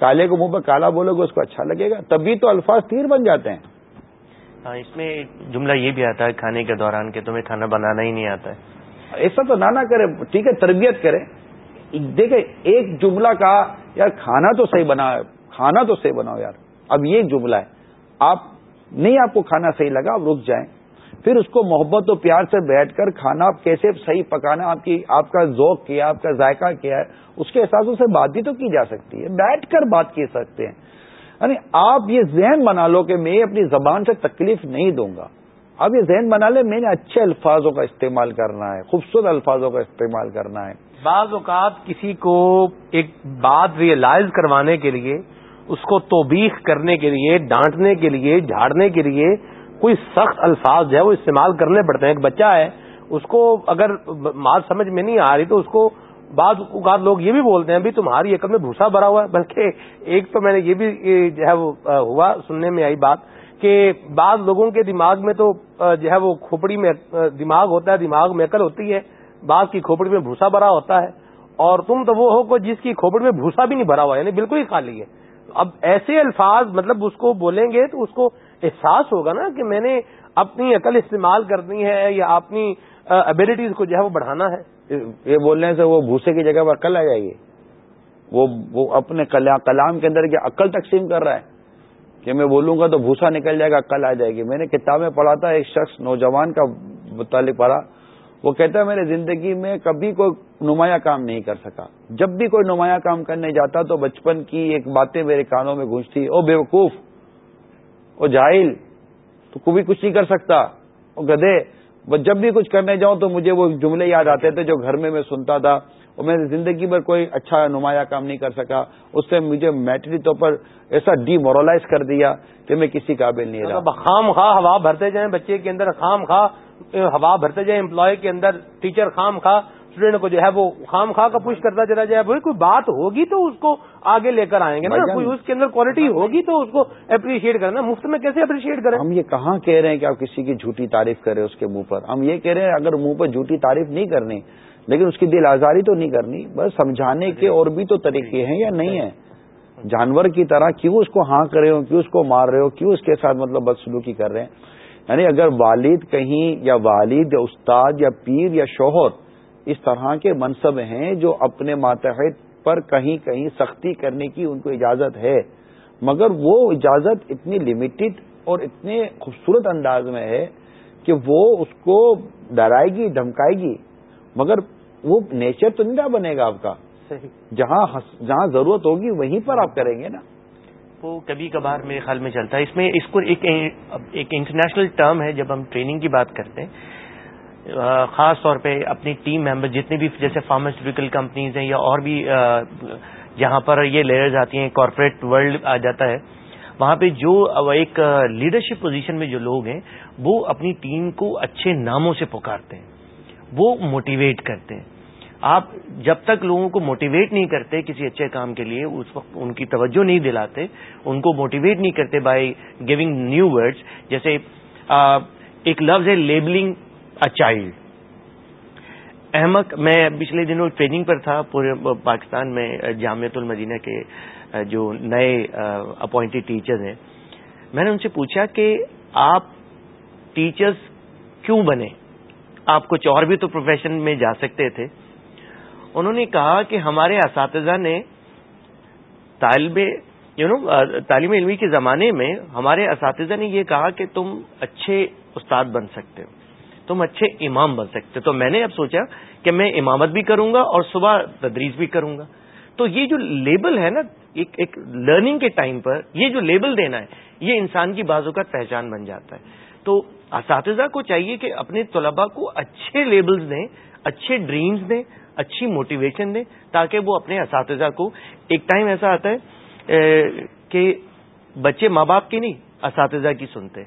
کالے کو منہ پر کالا بولے گا اس کو اچھا لگے گا۔ تبھی تو الفاظ تیر بن جاتے ہیں۔
ہاں اس میں جملہ یہ بھی آتا ہے کھانے کے دوران کہ تمہیں کھانا بنانا ہی نہیں آتا ہے۔
ایسا تو نہ کرے ٹھیک ہے تربیت کرے۔ دیکھیں ایک جملہ کا یار کھانا تو صحیح بنا کھانا تو صحیح بناؤ یار۔ اب یہ جملہ ہے۔ آپ نہیں آپ کو کھانا صحیح لگا آپ رک جائیں۔ پھر اس کو محبت و پیار سے بیٹھ کر کھانا آپ کیسے صحیح پکانا، آپ کی، آپ کا ذوق کیا، آپ کا ذائقہ کیا ہے، اس کے احساسوں سے بات بھی تو کی جا سکتی ہے۔ بیٹھ کر بات کی سکتے ہیں۔ یعنی آپ یہ ذہن بنا لو کہ میں اپنی زبان سے تکلیف نہیں دوں گا۔ اب یہ ذہن بنا لے میں نے اچھے الفاظوں کا استعمال کرنا ہے، خوبصورت الفاظوں کا استعمال کرنا ہے۔
بعض اوقات کسی کو ایک بات ریئلائز کروانے کے لیے، اس کو توبیخ کرنے کے لیے، ڈانٹنے کے لیے، جھاڑنے کے لیے کوئی سخت الفاظ جو ہے وہ استعمال کرنے پڑتے ہیں۔ ایک بچہ ہے، اس کو اگر بات سمجھ میں نہیں آ رہی تو اس کو بعض اوقات لوگ یہ بھی بولتے ہیں تمہاری عقل میں بھوسا بھرا ہوا ہے۔ بلکہ ایک تو میں نے یہ بھی جو ہے وہ ہوا سننے میں آئی بات کہ بعض لوگوں کے دماغ میں تو جو ہے وہ کھوپڑی میں دماغ ہوتا ہے، دماغ میں عقل ہوتی ہے، بعض کی کھوپڑی میں بھوسا بھرا ہوتا ہے۔ اور تم تو وہ ہو کہ جس کی کھوپڑی میں بھوسا بھی نہیں بھرا ہوا یعنی بالکل ہی خالی ہے۔ اب ایسے الفاظ مطلب اس کو بولیں گے تو اس کو احساس ہوگا نا کہ میں نے اپنی عقل استعمال کرنی ہے یا اپنی ابیلٹیز کو جو ہے وہ بڑھانا ہے۔
یہ بولنے سے وہ بھوسے کی جگہ پر عقل آ جائے گی۔ وہ وہ اپنے کلام کے اندر کیا عقل تقسیم کر رہا ہے کہ میں بولوں گا تو بھوسا نکل جائے گا، عقل آ جائے گی۔ میں نے کتابیں پڑھا تھا، ایک شخص نوجوان کا متعلق پڑھا۔ وہ کہتا ہے میں نے زندگی میں کبھی کوئی نمایاں کام نہیں کر سکا۔ جب بھی کوئی نمایاں کام کرنے جاتا تو بچپن کی ایک باتیں میرے کانوں میں گونجتی، او بے وقوف او جاہل، تو کبھی کچھ نہیں کر سکتا۔ وہ گدے جب بھی کچھ کرنے جاؤں تو مجھے وہ جملے یاد آتے تھے جو گھر میں میں سنتا تھا۔ اور میں زندگی میں کوئی اچھا نمایاں کام نہیں کر سکا۔ اس سے مجھے میٹری طور پر ایسا ڈی مورلائز کر دیا کہ میں کسی قابل نہیں رہا۔
خام خواہ ہوا بھرتے جائیں بچے کے اندر، خام خواہ ہوا بھرتے جائیں امپلائی کے اندر ٹیچر خام خواہ اسٹوڈینٹ کو جو ہے وہ خام خواہ کا پوش کرتا چلا جائے بھائی کوئی بات ہوگی تو اس کو آگے لے کر آئیں گے نا؟ کوئی اس کے اندر کوالٹی ہوگی تو اس کو اپریشیٹ کرنا۔ مفت میں کیسے اپریشیٹ کریں؟
ہم یہ کہاں کہہ رہے ہیں کہ آپ کسی کی جھوٹی تعریف کریں اس کے منہ پر؟ ہم یہ کہہ رہے ہیں اگر منہ پر جھوٹی تعریف نہیں کرنی لیکن اس کی دل آزاری تو نہیں کرنی بس سمجھانے کے اور بھی تو طریقے ہیں یا نہیں ہیں؟ جانور کی طرح کیوں اس کو ہاں کرے ہو کیوں اس کو مار رہے ہو کیوں اس کے ساتھ مطلب بدسلوکی کر رہے ہیں؟ یعنی اگر والد کہیں یا والد یا استاد یا پیر یا شوہر اس طرح کے منصب ہیں جو اپنے ماتحت پر کہیں کہیں سختی کرنے کی ان کو اجازت ہے۔ مگر وہ اجازت اتنی لمیٹڈ اور اتنے خوبصورت انداز میں ہے کہ وہ اس کو ڈرائے گی دھمکائے گی مگر وہ نیچر تو نہیں بنے گا آپ کا۔ جہاں جہاں ضرورت ہوگی وہیں پر آپ کریں گے نا۔
وہ کبھی کبھار میرے خیال میں چلتا ہے۔ اس میں اس کو ایک انٹرنیشنل ٹرم ہے جب ہم ٹریننگ کی بات کرتے ہیں۔ خاص طور پہ اپنی ٹیم ممبر جتنے بھی جیسے فارماسٹیکل کمپنیز ہیں یا اور بھی جہاں پر یہ لیئرز آتی ہیں کارپوریٹ ورلڈ آ جاتا ہے، وہاں پہ جو ایک لیڈرشپ پوزیشن میں جو لوگ ہیں، وہ اپنی ٹیم کو اچھے ناموں سے پکارتے ہیں، وہ موٹیویٹ کرتے ہیں۔ آپ جب تک لوگوں کو موٹیویٹ نہیں کرتے کسی اچھے کام کے لیے، اس وقت ان کی توجہ نہیں دلاتے، ان کو موٹیویٹ نہیں کرتے بائی گیونگ نیو ورڈز جیسے ایک لفظ ہے لیبلنگ اچھا چائلڈ احمد میں پچھلے دنوں ٹریننگ پر تھا، پورے پاکستان میں جامعت المدینہ کے جو نئے اپوائنٹڈ ٹیچرز ہیں۔ میں نے ان سے پوچھا کہ آپ ٹیچرز کیوں بنے؟ آپ کچھ اور بھی تو پروفیشن میں جا سکتے تھے۔ انہوں نے کہا کہ ہمارے اساتذہ نے طالب یو نو تعلیم علمی کے زمانے میں ہمارے اساتذہ نے یہ کہا کہ تم اچھے استاد بن سکتے ہو۔ تم اچھے امام بن سکتے. تو میں نے اب سوچا کہ میں امامت بھی کروں گا اور صبح تدریس بھی کروں گا. تو یہ جو لیبل ہے نا، ایک ایک لرننگ کے ٹائم پر یہ جو لیبل دینا ہے، یہ انسان کی بازو کا پہچان بن جاتا ہے. تو اساتذہ کو چاہیے کہ اپنے طلباء کو اچھے لیبلز دیں، اچھے ڈریمز دیں، اچھی موٹیویشن دیں، تاکہ وہ اپنے اساتذہ کو، ایک ٹائم ایسا آتا ہے کہ بچے ماں باپ کی نہیں، اساتذہ کی سنتے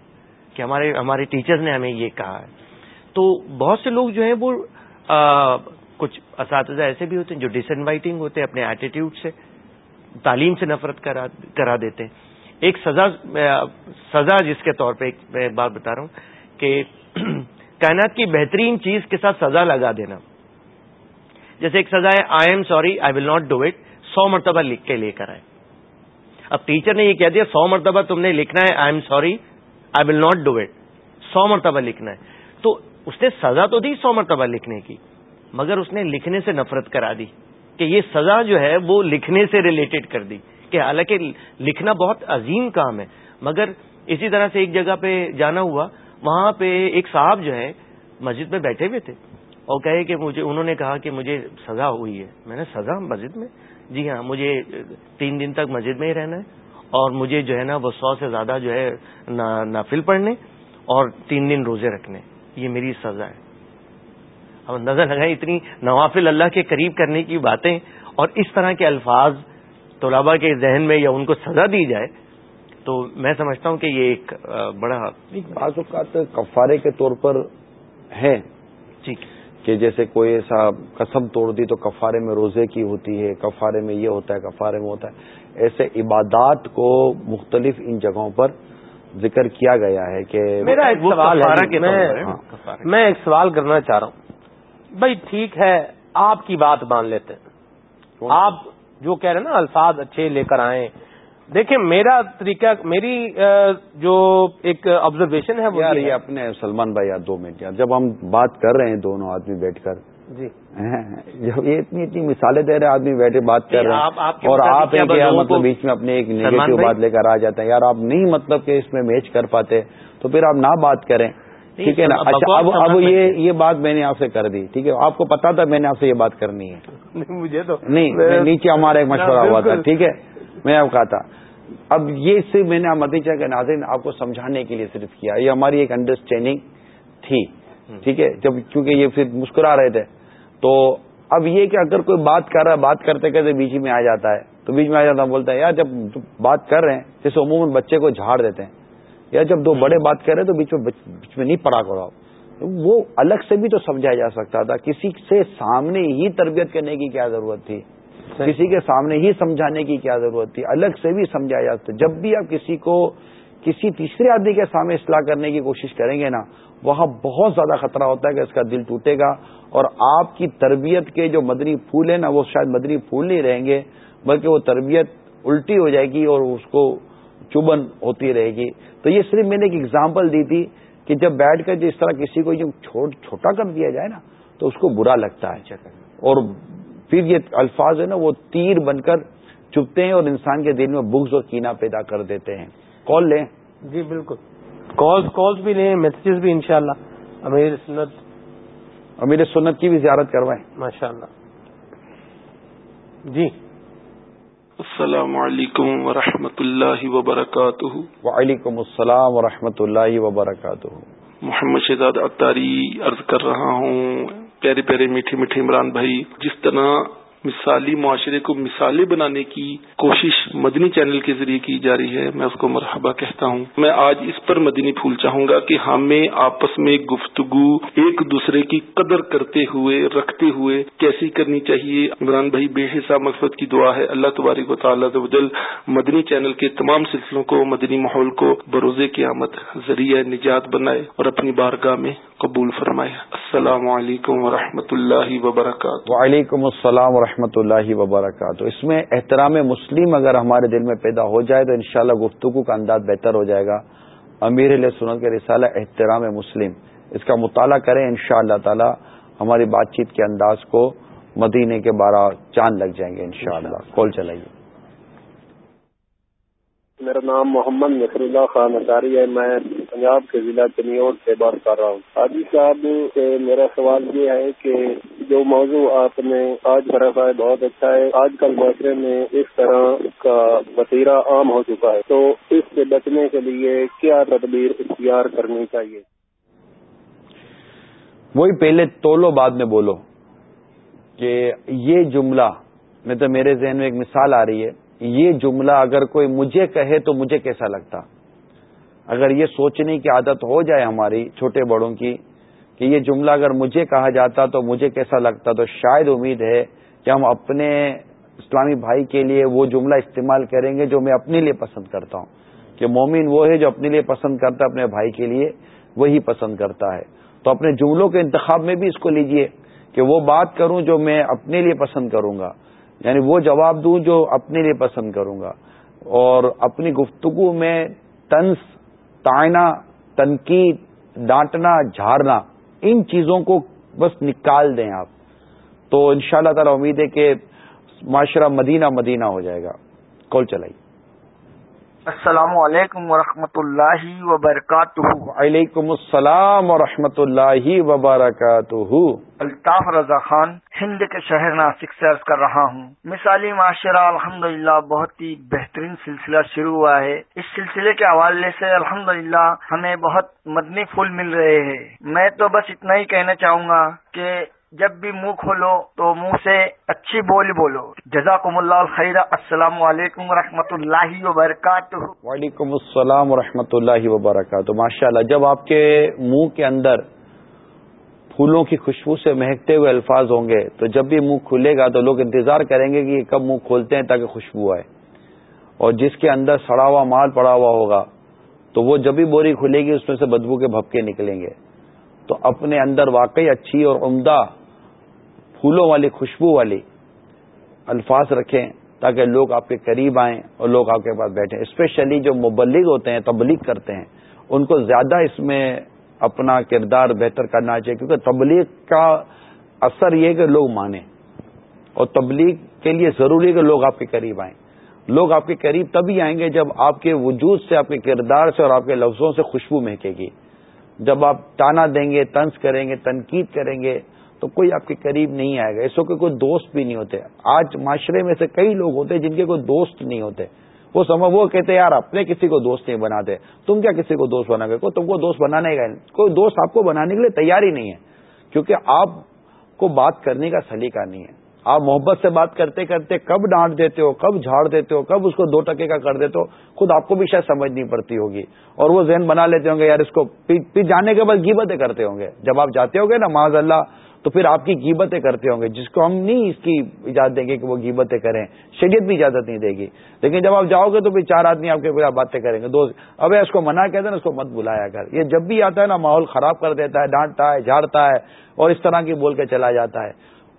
کہ ہمارے ہمارے ٹیچرز نے ہمیں یہ کہا ہے۔ تو بہت سے لوگ جو ہیں وہ کچھ اساتذہ ایسے بھی ہوتے ہیں جو ڈس انوائٹنگ ہوتے ہیں اپنے ایٹیٹیوڈ سے، تعلیم سے نفرت کرا دیتے ہیں۔ ایک سزا سزا جس کے طور پہ ایک میں بات بتا رہا ہوں کہ کائنات کی بہترین چیز کے ساتھ سزا لگا دینا۔ جیسے ایک سزا ہے I am sorry I will not do it سو مرتبہ لکھ کے لے کر آئے۔ اب ٹیچر نے یہ کہہ دیا، سو مرتبہ تم نے لکھنا ہے I am sorry I will not do it سو مرتبہ لکھنا ہے۔ تو اس نے سزا تو دی سو مرتبہ لکھنے کی، مگر اس نے لکھنے سے نفرت کرا دی کہ یہ سزا جو ہے وہ لکھنے سے ریلیٹڈ کر دی کہ حالانکہ لکھنا بہت عظیم کام ہے۔ مگر اسی طرح سے ایک جگہ پہ جانا ہوا، وہاں پہ ایک صاحب جو ہے مسجد میں بیٹھے ہوئے تھے۔ اور کہے کہ مجھے، انہوں نے کہا کہ مجھے سزا ہوئی ہے۔ میں نے سزا مسجد میں؟ جی ہاں مجھے تین دن تک مسجد میں ہی رہنا ہے اور مجھے جو ہے نا وہ سو سے زیادہ جو ہے نافل پڑھنے اور تین دن روزے رکھنے۔ یہ میری سزا ہے۔ ہم نظر لگائیں اتنی نوافل اللہ کے قریب کرنے کی باتیں اور اس طرح کے الفاظ طلبا کے ذہن میں یا ان کو سزا دی جائے تو میں سمجھتا ہوں کہ یہ ایک بڑا
بعض اوقات کفارے کے طور پر ہے
ٹھیک۔
کہ جیسے کوئی ایسا قسم توڑ دی تو کفارے میں روزے کی ہوتی ہے کفارے میں یہ ہوتا ہے کفارے میں ہوتا ہے۔ ایسے عبادات کو مختلف ان جگہوں پر ذکر کیا گیا ہے کہ
میرا ایک سوال ہے ہاں۔ میں ایک سوال کرنا چاہ رہا ہوں۔ بھائی ٹھیک ہے آپ کی بات مان لیتے ہیں۔ آپ جو کہہ رہے ہیں نا الفاظ اچھے لے کر آئیں۔ دیکھیں میرا طریقہ میری جو ایک آبزرویشن ہے وہ
اپنے سلمان بھائی دو منٹ۔ یار جب ہم بات کر رہے ہیں دونوں آدمی بیٹھ کر
جی۔
جب یہ اتنی اتنی مثالیں دے رہے آدمی بیٹھے بات کر رہے ہیں اور آپ مطلب بیچ میں اپنے ایک نیگیٹو بات لے کر آ جاتے ہیں۔ یار آپ نہیں مطلب کہ اس میں میچ کر پاتے تو پھر آپ نہ بات کریں۔ ٹھیک ہے نا؟ اچھا اب اب یہ یہ بات میں نے آپ سے کر دی ٹھیک ہے؟ آپ کو پتا تھا میں نے آپ سے یہ بات کرنی ہے۔
مجھے تو
نہیں نیچے ہمارا ایک مشورہ ہوا تھا ٹھیک ہے؟ میں آپ کہا تھا۔ اب یہ صرف میں نے مدیچہ کے ناظرین آپ کو سمجھانے کے لیے صرف کیا۔ یہ ہماری ایک انڈرسٹینڈنگ تھی ٹھیک ہے؟ جب کیونکہ یہ پھر مسکرا رہے تھے۔ تو اب یہ کہ اگر کوئی بات کر رہا ہے بات کرتے کرتے بیچ میں آ جاتا ہے تو بیچ میں آ جاتا بولتا ہے یار جب بات کر رہے ہیں جیسے عموماً بچے کو جھاڑ دیتے ہیں یا جب دو بڑے بات کر رہے تو بیچ میں بیچ میں نہیں پڑا کرو وہ الگ سے بھی تو سمجھایا جا سکتا تھا۔ کسی سے سامنے ہی تربیت کرنے کی کیا ضرورت تھی؟ کسی کے سامنے ہی سمجھانے کی کیا ضرورت تھی؟ الگ سے بھی سمجھایا جا سکتا جب بھی آپ کسی کو کسی تیسرے آدمی کے سامنے اصلاح کرنے کی کوشش کریں گے نا، وہاں بہت زیادہ خطرہ ہوتا ہے کہ اس کا دل ٹوٹے گا۔ اور آپ کی تربیت کے جو مدنی پھول ہیں نا، وہ شاید مدنی پھول نہیں رہیں گے، بلکہ وہ تربیت الٹی ہو جائے گی اور اس کو چبن ہوتی رہے گی۔ تو یہ صرف میں نے ایک ایگزامپل دی تھی کہ جب بیٹھ کر جس طرح کسی کو چھوٹا کر دیا جائے نا، تو اس کو برا لگتا ہے۔ اور پھر یہ الفاظ ہے نا، وہ تیر بن کر چپتے ہیں اور انسان کے دل میں بکس اور کینا پیدا کر دیتے ہیں۔ کال لیں۔
جی بالکل۔ کالز کالز بھی لیں میسجز بھی انشاءاللہ۔ امیر سنت۔
امیر سنت کی بھی زیارت کروائیں۔
ماشاء اللہ جی۔
السلام علیکم ورحمۃ اللہ وبرکاتہ۔
وعلیکم السلام ورحمۃ اللہ وبرکاتہ۔
محمد شہزاد اختاری عرض کر رہا ہوں پیارے پیارے میٹھے میٹھے عمران بھائی جس طرح مثالی معاشرے کو مثالیں بنانے کی کوشش مدنی چینل کے ذریعے کی جا رہی ہے، میں اس کو مرحبا کہتا ہوں۔ میں آج اس پر مدنی پھول چاہوں گا کہ ہمیں آپس میں گفتگو ایک دوسرے کی قدر کرتے ہوئے، رکھتے ہوئے کیسی کرنی چاہیے۔ عمران بھائی، بے حساب مقصد کی دعا ہے۔ اللہ تبارک و تعالیٰ مدنی چینل کے تمام سلسلوں کو، مدنی ماحول کو بروزے کی آمد ذریعہ نجات بنائے اور اپنی بارگاہ میں قبول فرمائے۔ السلام علیکم و اللہ وبرکاتہ۔
وعلیکم السلام و رحمۃ اللہ وبرکاتہ۔ اس میں احترام مسلم اگر ہمارے دل میں پیدا ہو جائے تو انشاءاللہ گفتگو کا انداز بہتر ہو جائے گا۔ امیر علیہ سنت کے رسالہ احترام مسلم۔ اس کا مطالعہ کریں ان شاء اللہ تعالی، ہماری بات چیت کے انداز کو مدینے کے بارہ چاند لگ جائیں گے انشاءاللہ۔ کال چلائیے۔
میرا نام محمد نصر اللہ خان اچاری ہے۔ میں پنجاب کے ضلع چنیور سے بات کر رہا ہوں۔ حاجی صاحب سے میرا سوال یہ ہے کہ جو موضوع آپ نے آج برفا ہے، بہت اچھا ہے۔ آج کل معاشرے میں اس طرح کا وسیرہ عام ہو چکا ہے۔ تو اس سے بچنے کے لیے کیا تدبیر اختیار کرنی چاہیے؟
وہی پہلے تولو بعد میں بولو کہ یہ جملہ، میں تو میرے ذہن میں ایک مثال آ رہی ہے۔ یہ جملہ اگر کوئی مجھے کہے تو مجھے کیسا لگتا؟ اگر یہ سوچنے کی عادت ہو جائے ہماری چھوٹے بڑوں کی کہ یہ جملہ اگر مجھے کہا جاتا تو مجھے کیسا لگتا، تو شاید امید ہے کہ ہم اپنے اسلامی بھائی کے لیے وہ جملہ استعمال کریں گے جو میں اپنے لیے پسند کرتا ہوں۔ کہ مومن وہ ہے جو اپنے لیے پسند کرتا ہے، اپنے بھائی کے لیے وہی پسند کرتا ہے۔ تو اپنے جملوں کے انتخاب میں بھی اس کو لیجیے کہ وہ بات کروں جو میں اپنے لیے پسند کروں گا۔ یعنی وہ جواب دوں جو اپنے لیے پسند کروں گا اور اپنی گفتگو میں تنس تائنا، تنقید، ڈانٹنا جھاڑنا ان چیزوں کو بس نکال دیں آپ۔ تو ان شاء اللہ تعالی امید ہے کہ معاشرہ مدینہ مدینہ ہو جائے گا۔ کال چلائی
السلام علیکم ورحمۃ اللہ وبرکاتہ۔
وعلیکم السلام ورحمۃ اللہ وبرکاتہ۔
الطاف رضا خان ہند کے شہر ناسک سے عرض کر رہا ہوں۔ مثالی معاشرہ الحمد بہت ہی بہترین سلسلہ شروع ہوا ہے۔ اس سلسلے کے حوالے سے الحمد ہمیں بہت مدنی پھول مل رہے ہیں۔ میں تو بس اتنا ہی کہنا چاہوں گا کہ جب بھی منہ کھولو تو منہ سے اچھی بولی بولو۔ جزاکم اللہ الخیر السلام علیکم و اللہ وبرکاتہ۔
وعلیکم السلام و اللہ وبرکاتہ۔ ماشاء اللہ جب آپ کے منہ کے اندر پھولوں کی خوشبو سے مہکتے ہوئے الفاظ ہوں گے، تو جب بھی منہ کھلے گا تو لوگ انتظار کریں گے کہ یہ کب منہ کھولتے ہیں تاکہ خوشبو آئے۔ اور جس کے اندر سڑا ہوا مال پڑا ہوا ہوگا، تو وہ جب بھی بوری کھلے گی، اس میں سے بدبو کے بھپکے نکلیں گے۔ تو اپنے اندر واقعی اچھی اور عمدہ پھولوں والی خوشبو والی الفاظ رکھیں تاکہ لوگ آپ کے قریب آئیں اور لوگ آپ کے پاس بیٹھیں۔ اسپیشلی جو مبلغ ہوتے ہیں، تبلیغ کرتے ہیں، ان کو زیادہ اس میں اپنا کردار بہتر کرنا چاہیے، کیونکہ تبلیغ کا اثر یہ کہ لوگ مانیں۔ اور تبلیغ کے لیے ضروری ہے کہ لوگ آپ کے قریب آئیں۔ لوگ آپ کے قریب تبھی آئیں گے جب آپ کے وجود سے، آپ کے کردار سے اور آپ کے لفظوں سے خوشبو مہکے گی۔ جب آپ تانا دیں گے، طنز کریں گے، تنقید کریں گے تو کوئی آپ کے قریب نہیں آئے گا، اس وقت کوئی دوست بھی نہیں ہوتے۔ آج معاشرے میں سے کئی لوگ ہوتے جن کے کوئی دوست نہیں ہوتے۔ وہ سمجھ، وہ کہتے یار اپنے کسی کو دوست نہیں بناتے۔ تم کیا کسی کو دوست بنا گے تم کو دوست بنانے کا کوئی دوست آپ کو بنانے کے لیے تیار ہی نہیں ہے۔ کیونکہ آپ کو بات کرنے کا سلیقہ نہیں ہے۔ آپ محبت سے بات کرتے کرتے کب ڈانٹ دیتے ہو، کب جھاڑ دیتے ہو، کب اس کو دو ٹکے کا کر دیتے ہو، خود آپ کو بھی شاید سمجھنی پڑتی ہوگی۔ اور وہ ذہن بنا لیتے ہوں گے، یار، اس کو پی جانے کے بعد گیبتیں کرتے ہوں گے۔ جب آپ جاتے ہو گے نا معذ اللہ تو پھر آپ کی قیمتیں کرتے ہوں گے، جس کو ہم نہیں اس کی اجازت دیں گے کہ وہ قیمتیں کریں۔ شریعت بھی اجازت نہیں دے گی۔ لیکن جب آپ جاؤ گے تو پھر چار آدمی آپ کے باتیں کریں گے۔ دوست اب اس کو منع کہتے ہیں اس کو مت بلایا کر۔ یہ جب بھی آتا ہے نا، ماحول خراب کر دیتا ہے، ڈانٹتا ہے، جھاڑتا ہے اور اس طرح کی بول کے چلا جاتا ہے۔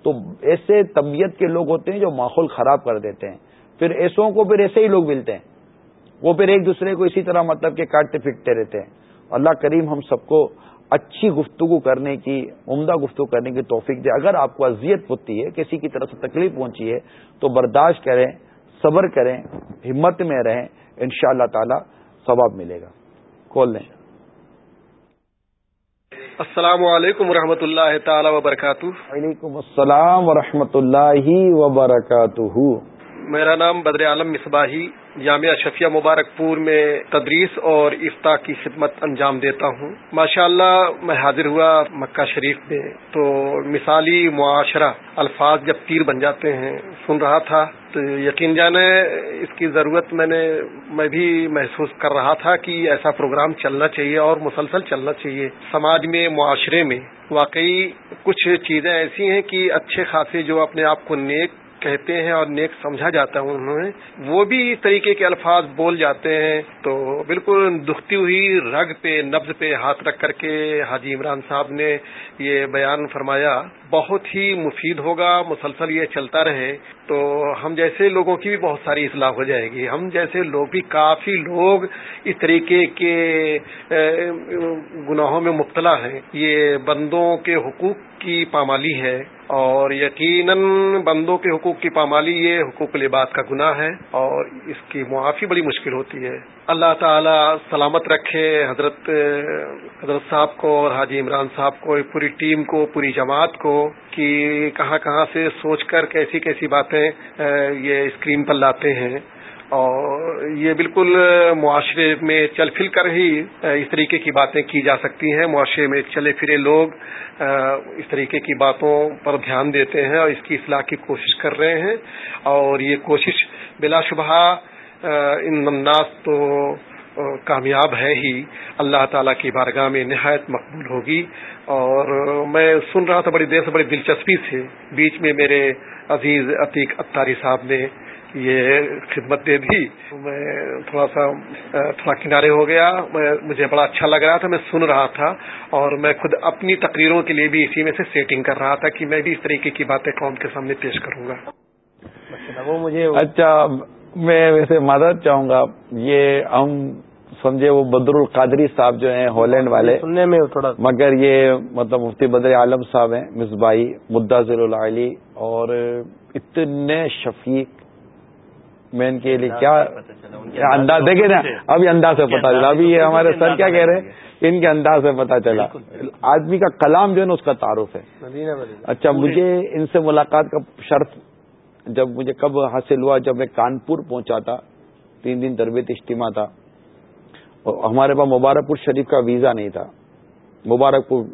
تو ایسے طبیعت کے لوگ ہوتے ہیں جو ماحول خراب کر دیتے ہیں۔ پھر ایسوں کو پھر ایسے ہی لوگ ملتے ہیں۔ وہ پھر ایک دوسرے کو اسی طرح مطلب کہ کاٹتے پھٹتے رہتے ہیں۔ اللہ کریم ہم سب کو اچھی گفتگو کرنے کی عمدہ گفتگو کرنے کی توفیق دے۔ اگر آپ کو اذیت ہوتی ہے کسی کی طرف سے تکلیف پہنچی ہے تو برداشت کریں صبر کریں ہمت میں رہیں ان شاء اللہ تعالی ثواب ملے گا۔ کھول لیں
السلام علیکم و اللہ تعالی وبرکاتہ۔
وعلیکم السلام و اللہ وبرکاتہ۔
میرا نام بدر عالم مصباحی جامعہ شفیہ مبارک پور میں تدریس اور افتا کی خدمت انجام دیتا ہوں۔ ماشاء اللہ میں حاضر ہوا مکہ شریف میں تو مثالی معاشرہ الفاظ جب تیر بن جاتے ہیں، سن رہا تھا۔ تو یقین جانے اس کی ضرورت میں نے، میں بھی محسوس کر رہا تھا کہ ایسا پروگرام چلنا چاہیے اور مسلسل چلنا چاہیے۔ سماج میں، معاشرے میں واقعی کچھ چیزیں ایسی ہیں کہ اچھے خاصے جو اپنے آپ کو نیک کہتے ہیں اور نیک سمجھا جاتا ہے انہوں نے، وہ بھی اس طریقے کے الفاظ بول جاتے ہیں۔ تو بالکل دکھتی ہوئی رگ پہ نبز پہ ہاتھ رکھ کر کے حاجی عمران صاحب نے یہ بیان فرمایا۔ بہت ہی مفید ہوگا، مسلسل یہ چلتا رہے۔ تو ہم جیسے لوگوں کی بھی بہت ساری اصلاح ہو جائے گی۔ ہم جیسے لوگ بھی کافی لوگ اس طریقے کے گناہوں میں مبتلا ہیں۔ یہ بندوں کے حقوق کی پامالی ہے۔ اور یقیناً بندوں کے حقوق کی پامالی یہ حقوق لباس کا گناہ ہے۔ اور اس کی معافی بڑی مشکل ہوتی ہے۔ اللہ تعالی سلامت رکھے حضرت حضرت صاحب کو اور حاجی عمران صاحب کو، پوری ٹیم کو، پوری جماعت کو۔ کہ کہاں کہاں سے سوچ کر کیسی کیسی باتیں یہ اسکرین پر لاتے ہیں۔ اور یہ بالکل معاشرے میں چل پھر کر ہی اس طریقے کی باتیں کی جا سکتی ہیں۔ معاشرے میں چلے پھرے لوگ اس طریقے کی باتوں پر دھیان دیتے ہیں اور اس کی اصلاح کی کوشش کر رہے ہیں۔ اور یہ کوشش بلا شبہ ان الناس تو کامیاب ہے ہی اللہ تعالیٰ کی بارگاہ میں نہایت مقبول ہوگی۔ اور میں سن رہا تھا بڑی دیر سے بڑی دلچسپی سے بیچ میں میرے عزیز عتیق اتاری صاحب نے یہ خدمت دے دی۔ میں تھوڑا سا تھوڑا کنارے ہو گیا مجھے بڑا اچھا لگ رہا تھا میں سن رہا تھا۔ اور میں خود اپنی تقریروں کے لیے بھی اسی میں سے سیٹنگ کر رہا تھا کہ میں بھی اس طریقے کی باتیں قوم کے سامنے پیش کروں گا۔
وہ مجھے اچھا میں ویسے مدد چاہوں گا یہ ہم سمجھے وہ بدر القادری صاحب جو ہیں ہالینڈ والے
سننے میں تھوڑا
مگر یہ مطلب مفتی بدر عالم صاحب ہیں مصبائی مداضر العلی اور اتنے شفیق میں ان کے لیے کیا انداز دیکھیں نا ابھی انداز سے پتا چلا ابھی یہ ہمارے سر کیا کہہ رہے ہیں؟ ان کے انداز سے پتا چلا۔ آدمی کا کلام جو ہے نا اس کا تعارف ہے۔ اچھا مجھے ان سے ملاقات کا شرط جب مجھے کب حاصل ہوا جب میں کانپور پہنچا تھا تین دن تربیت اجتماع تھا۔ اور ہمارے پاس مبارک پور شریف کا ویزا نہیں تھا۔ مبارک پور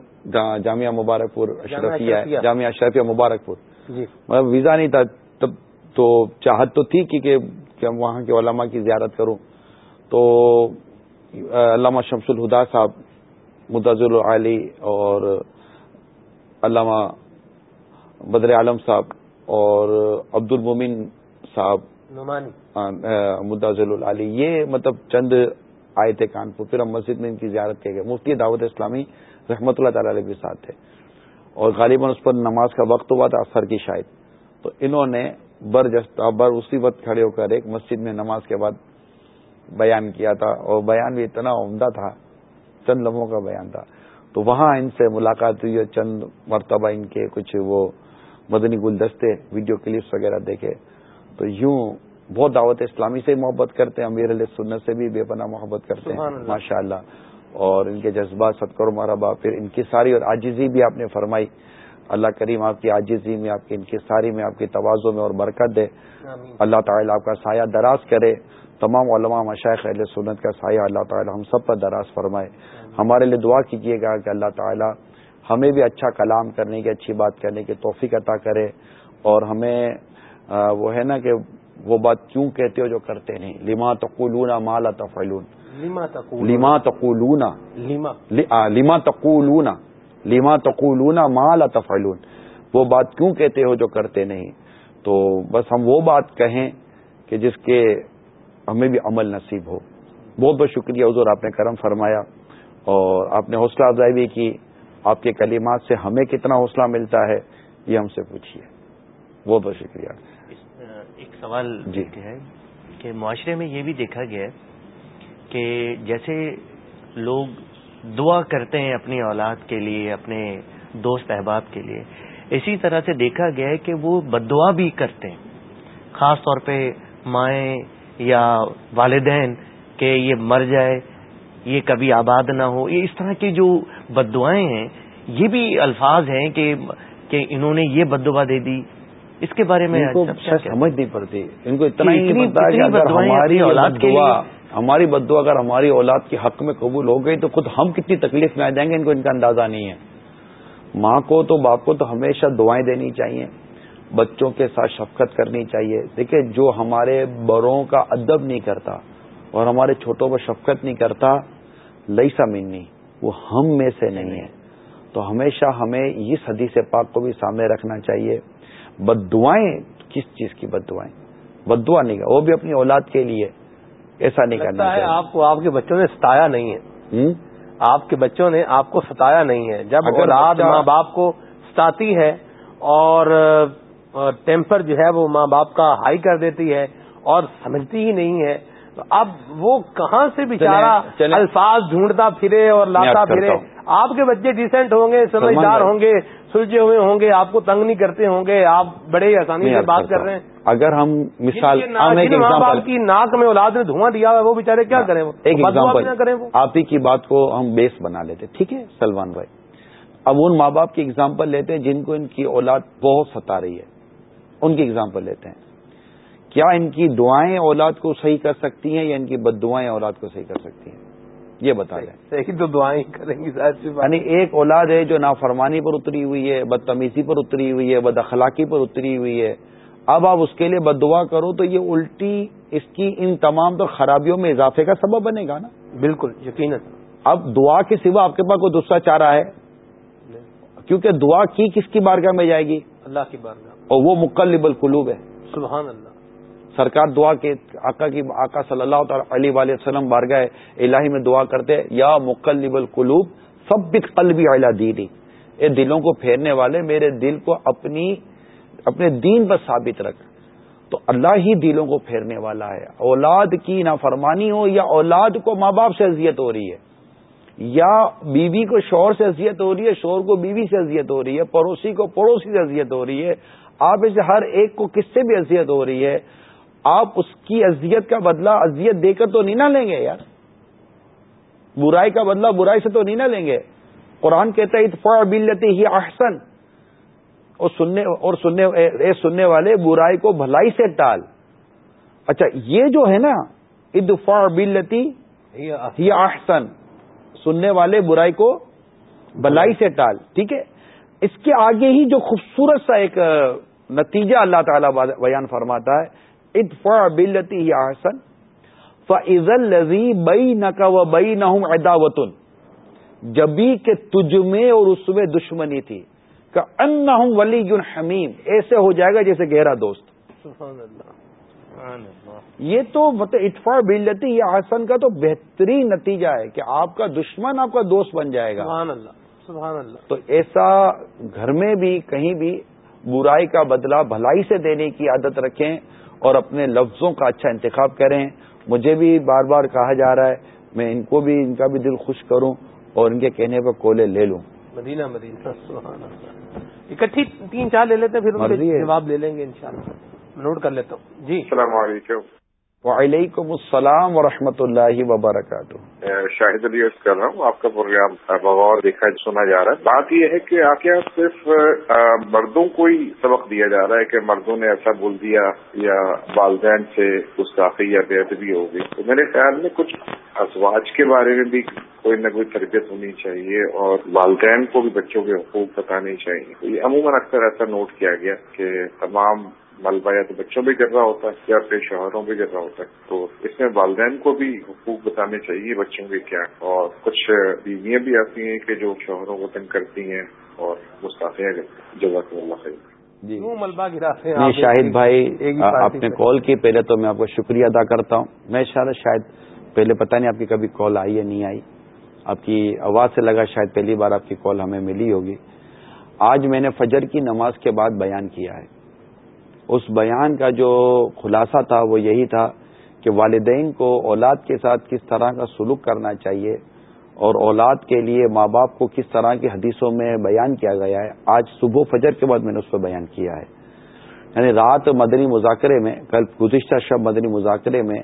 جامعہ مبارک پور اشرفیہ جامعہ اشرفیہ مبارک پور جی ویزا نہیں تھا تب تو چاہت تو تھی کہ وہاں کے علماء کی زیارت کروں۔ تو علامہ شمس الہدا صاحب مدض العلی اور علامہ بدر عالم صاحب اور عبد المومن صاحب مدض العلی یہ مطلب چند آئے تھے کانپور پھر ہم مسجد میں ان کی زیارت کے گئے۔ مفتی دعوت اسلامی رحمۃ اللہ تعالی علیہ کے ساتھ تھے۔ اور غالباً اس پر نماز کا وقت ہوا تھا اثر کی شاید۔ تو انہوں نے بر جستا بر اسی وقت کھڑے ہو کر ایک مسجد میں نماز کے بعد بیان کیا تھا۔ اور بیان بھی اتنا عمدہ تھا چند لمحوں کا بیان تھا۔ تو وہاں ان سے ملاقات ہوئی چند مرتبہ ان کے کچھ وہ مدنی گلدستے ویڈیو کلپس وغیرہ دیکھے۔ تو یوں بہت دعوت اسلامی سے محبت کرتے ہیں امیر علیہ سنت سے بھی بے پناہ محبت کرتے ہیں۔ ماشاء اللہ۔ اور ان کے جذبات ستکر مرحبا پھر ان کی ساری اور آجزی بھی آپ نے فرمائی۔ اللہ کریم آپ کی عاجزی میں آپ کی انکساری میں آپ کی توازوں میں اور برکت دے۔ اللہ تعالیٰ آپ کا سایہ دراز کرے۔ تمام علماء مشائق اہل سنت کا سایہ اللہ تعالیٰ ہم سب پر دراز فرمائے۔ ہمارے لیے دعا کیجیے گا کہ اللہ تعالیٰ ہمیں بھی اچھا کلام کرنے کی اچھی بات کرنے کی توفیق عطا کرے۔ اور ہمیں وہ ہے نا کہ وہ بات کیوں کہتے ہو جو کرتے نہیں۔ لما تقولون مالا تفعلون۔ لما تقولون۔ لما تقولون۔ لیما تقولون۔ مال تفعلون۔ وہ بات کیوں کہتے ہو جو کرتے نہیں۔ تو بس ہم وہ بات کہیں کہ جس کے ہمیں بھی عمل نصیب ہو۔ بہت بہت شکریہ حضور آپ نے کرم فرمایا اور آپ نے حوصلہ افزائی بھی کی۔ آپ کے کلمات سے ہمیں کتنا حوصلہ ملتا ہے یہ ہم سے پوچھیے بہت بہت شکریہ۔
ایک سوال جی۔ ہے کہ معاشرے میں یہ بھی دیکھا گیا کہ جیسے لوگ دعا کرتے ہیں اپنی اولاد کے لیے اپنے دوست احباب کے لیے اسی طرح سے دیکھا گیا ہے کہ وہ بد دعا بھی کرتے ہیں۔ خاص طور پہ مائیں یا والدین کہ یہ مر جائے یہ کبھی آباد نہ ہو یہ اس طرح کی جو بد دعائیں ہیں یہ بھی الفاظ ہیں کہ کہ انہوں نے یہ بد دعا دے دی۔ اس کے بارے میں
سمجھ نہیں پڑتی۔ ان کو اتنا اولاد دعا ہماری بدو اگر ہماری اولاد کے حق میں قبول ہو گئی تو خود ہم کتنی تکلیف میں آ جائیں گے؟ ان کو ان کا اندازہ نہیں ہے۔ ماں کو تو باپ کو تو ہمیشہ دعائیں دینی چاہیے۔ بچوں کے ساتھ شفقت کرنی چاہیے۔ دیکھیں جو ہمارے بڑوں کا ادب نہیں کرتا اور ہمارے چھوٹوں پر شفقت نہیں کرتا لئی سا منی وہ ہم میں سے نہیں ہے۔ تو ہمیشہ ہمیں اس حدیث پاک کو بھی سامنے رکھنا چاہیے۔ بد دعائیں کس چیز کی بد دعائیں بد دعا نہیں وہ بھی اپنی اولاد کے لیے۔ ایسا نہیں کرنا
ہے آپ کو آپ کے بچوں نے ستایا نہیں ہے۔ آپ کے بچوں نے آپ کو ستایا نہیں ہے۔ جب اولاد ماں باپ کو ستاتی ہے اور ٹیمپر جو ہے وہ ماں باپ کا ہائی کر دیتی ہے اور سمجھتی ہی نہیں ہے اب وہ کہاں سے بےچارا الفاظ ڈھونڈتا پھرے اور لاتا پھرے؟ آپ کے بچے ڈیسنٹ ہوں گے سمجھدار ہوں گے سلجھے ہوئے ہوں گے آپ کو تنگ نہیں کرتے ہوں گے آپ بڑے آسانی سے بات کر رہے ہیں۔
اگر ہم مثال
کی ناک میں اولاد نے دھواں دیا ہے وہ بےچارے کیا کریں
ایک ایگزامپل آپ ہی کی بات کو ہم بیس بنا لیتے ٹھیک ہے سلمان بھائی۔ اب ان ماں باپ کی ایگزامپل لیتے ہیں جن کو ان کی اولاد بہت ستا رہی ہے۔ ان کی ایگزامپل لیتے ہیں۔ کیا ان کی دعائیں اولاد کو صحیح کر سکتی ہیں یا ان کی بد دعائیں اولاد کو صحیح کر سکتی ہیں؟ یہ بتا دیں۔
تو دعائیں کریں گی
یعنی ایک اولاد ہے جو نافرمانی پر اتری ہوئی ہے بدتمیزی پر اتری ہوئی ہے بد اخلاقی پر اتری ہوئی ہے۔ اب آپ اس کے لیے بد دعا کرو تو یہ الٹی اس کی ان تمام تو خرابیوں میں اضافے کا سبب بنے گا نا؟
بالکل یقیناً۔
اب دعا کے سوا آپ کے پاس کوئی دوسرا چاہ رہا ہے؟ کیونکہ دعا کی کس کی بارگاہ میں جائے گی؟
اللہ کی بارگاہ۔
اور وہ مقلب القلوب ہے۔
سبحان اللہ۔
سرکار دعا کے آقا کی آقا صلی اللہ تعالی علیہ وآلہ وسلم بارگاہ الہی میں دعا کرتے یا مقلب القلوب سب قلبی اعلیٰ دینی۔ اے دلوں کو پھیرنے والے، میرے دل کو اپنی اپنے دین پر ثابت رکھ۔ تو اللہ ہی دلوں کو پھیرنے والا ہے۔ اولاد کی نافرمانی ہو یا اولاد کو ماں باپ سے اذیت ہو رہی ہے، یا بیوی کو شور سے اذیت ہو رہی ہے شور کو بیوی سے اذیت ہو رہی ہے، پڑوسی کو پڑوسی سے اذیت ہو رہی ہے، آپ اسے ہر ایک کو کس سے بھی اذیت ہو رہی ہے آپ اس کی اذیت کا بدلہ اذیت دے کر تو نہیں نہ لیں گے یار۔ برائی کا بدلہ برائی سے تو نہیں نہ لیں گے۔ قرآن کہتا ہے اتفاع بلتی ہی احسن۔ اور سننے اور سننے، اے سننے والے، برائی کو بھلائی سے ٹال۔ اچھا یہ جو ہے نا ادفاع بلتی ہی احسن۔ سننے والے برائی کو بلائی سے ٹال۔ ٹھیک ہے؟ اس کے آگے ہی جو خوبصورت سا ایک نتیجہ اللہ تعالی بیان فرماتا ہے ادفاع بلتی ہی احسن. فض الزی بئی نقا و بئی نہ اداوتن جبھی کہ تجھ میں اور اس میں دشمنی تھی. کہ ان ہوں ولی حمیم. ایسے ہو جائے گا جیسے گہرا دوست. سبحان اللہ یہ تو مطلب اطفاع بلتی یہ آسن کا تو بہترین نتیجہ ہے کہ آپ کا دشمن آپ کا دوست بن جائے گا.
سبحان اللہ سبحان اللہ
تو ایسا گھر میں بھی کہیں بھی برائی کا بدلہ بھلائی سے دینے کی عادت رکھیں اور اپنے لفظوں کا اچھا انتخاب کریں۔ مجھے بھی بار بار کہا جا رہا ہے میں ان کو بھی ان کا بھی دل خوش کروں اور ان کے کہنے پر کولے لے لوں۔
مدینہ مدینہ۔ اکٹھی تین چار لے لیتے پھر جواب لے لیں گے انشاءاللہ۔ نوٹ کر لیتا ہوں۔ جی۔
السلام علیکم۔
وعلیکم السلام ورحمۃ اللہ وبرکاتہ۔
شاہد علی کر رہا ہوں، آپ کا پروگرام بغور دیکھا سنا جا رہا ہے۔ بات یہ ہے کہ آپ کیا صرف مردوں کو ہی سبق دیا جا رہا ہے کہ مردوں نے ایسا بول دیا یا والدین سے گستاخی یا بے ادبی ہو گئی۔ تو میرے خیال میں کچھ ازواج کے بارے میں بھی کوئی نہ کوئی تربیت ہونی چاہیے اور والدین کو بھی بچوں کے حقوق بتانے چاہیے۔ یہ عموماً اکثر ایسا نوٹ کیا گیا کہ تمام ملبہ یا تو بچوں بھی گر رہا ہوتا ہے یا اپنے شوہروں بھی گر رہا ہوتا ہے۔ تو اس میں والدین کو بھی حقوق بتانے چاہیے بچوں کے کیا۔ اور کچھ بیویاں بھی آتی ہیں کہ جو شوہروں کو تنگ کرتی ہیں اور مستعفیاں کرتی ہیں۔ جزاک اللہ خیر۔
جی۔ ملبہ گراتے
ہیں شاہد بھائی آپ نے کال کی پہلے تو میں آپ کو شکریہ ادا کرتا ہوں۔ میں شاید شاید پہلے پتہ نہیں آپ کی کبھی کال آئی یا نہیں آئی۔ آپ کی آواز سے لگا شاید پہلی بار آپ کی کال ہمیں ملی ہوگی۔ آج میں نے فجر کی نماز کے بعد بیان کیا ہے۔ اس بیان کا جو خلاصہ تھا وہ یہی تھا کہ والدین کو اولاد کے ساتھ کس طرح کا سلوک کرنا چاہیے اور اولاد کے لیے ماں باپ کو کس طرح کی حدیثوں میں بیان کیا گیا ہے۔ آج صبح فجر کے بعد میں نے اس پہ بیان کیا ہے۔ یعنی رات مدنی مذاکرے میں، کل گزشتہ شب مدنی مذاکرے میں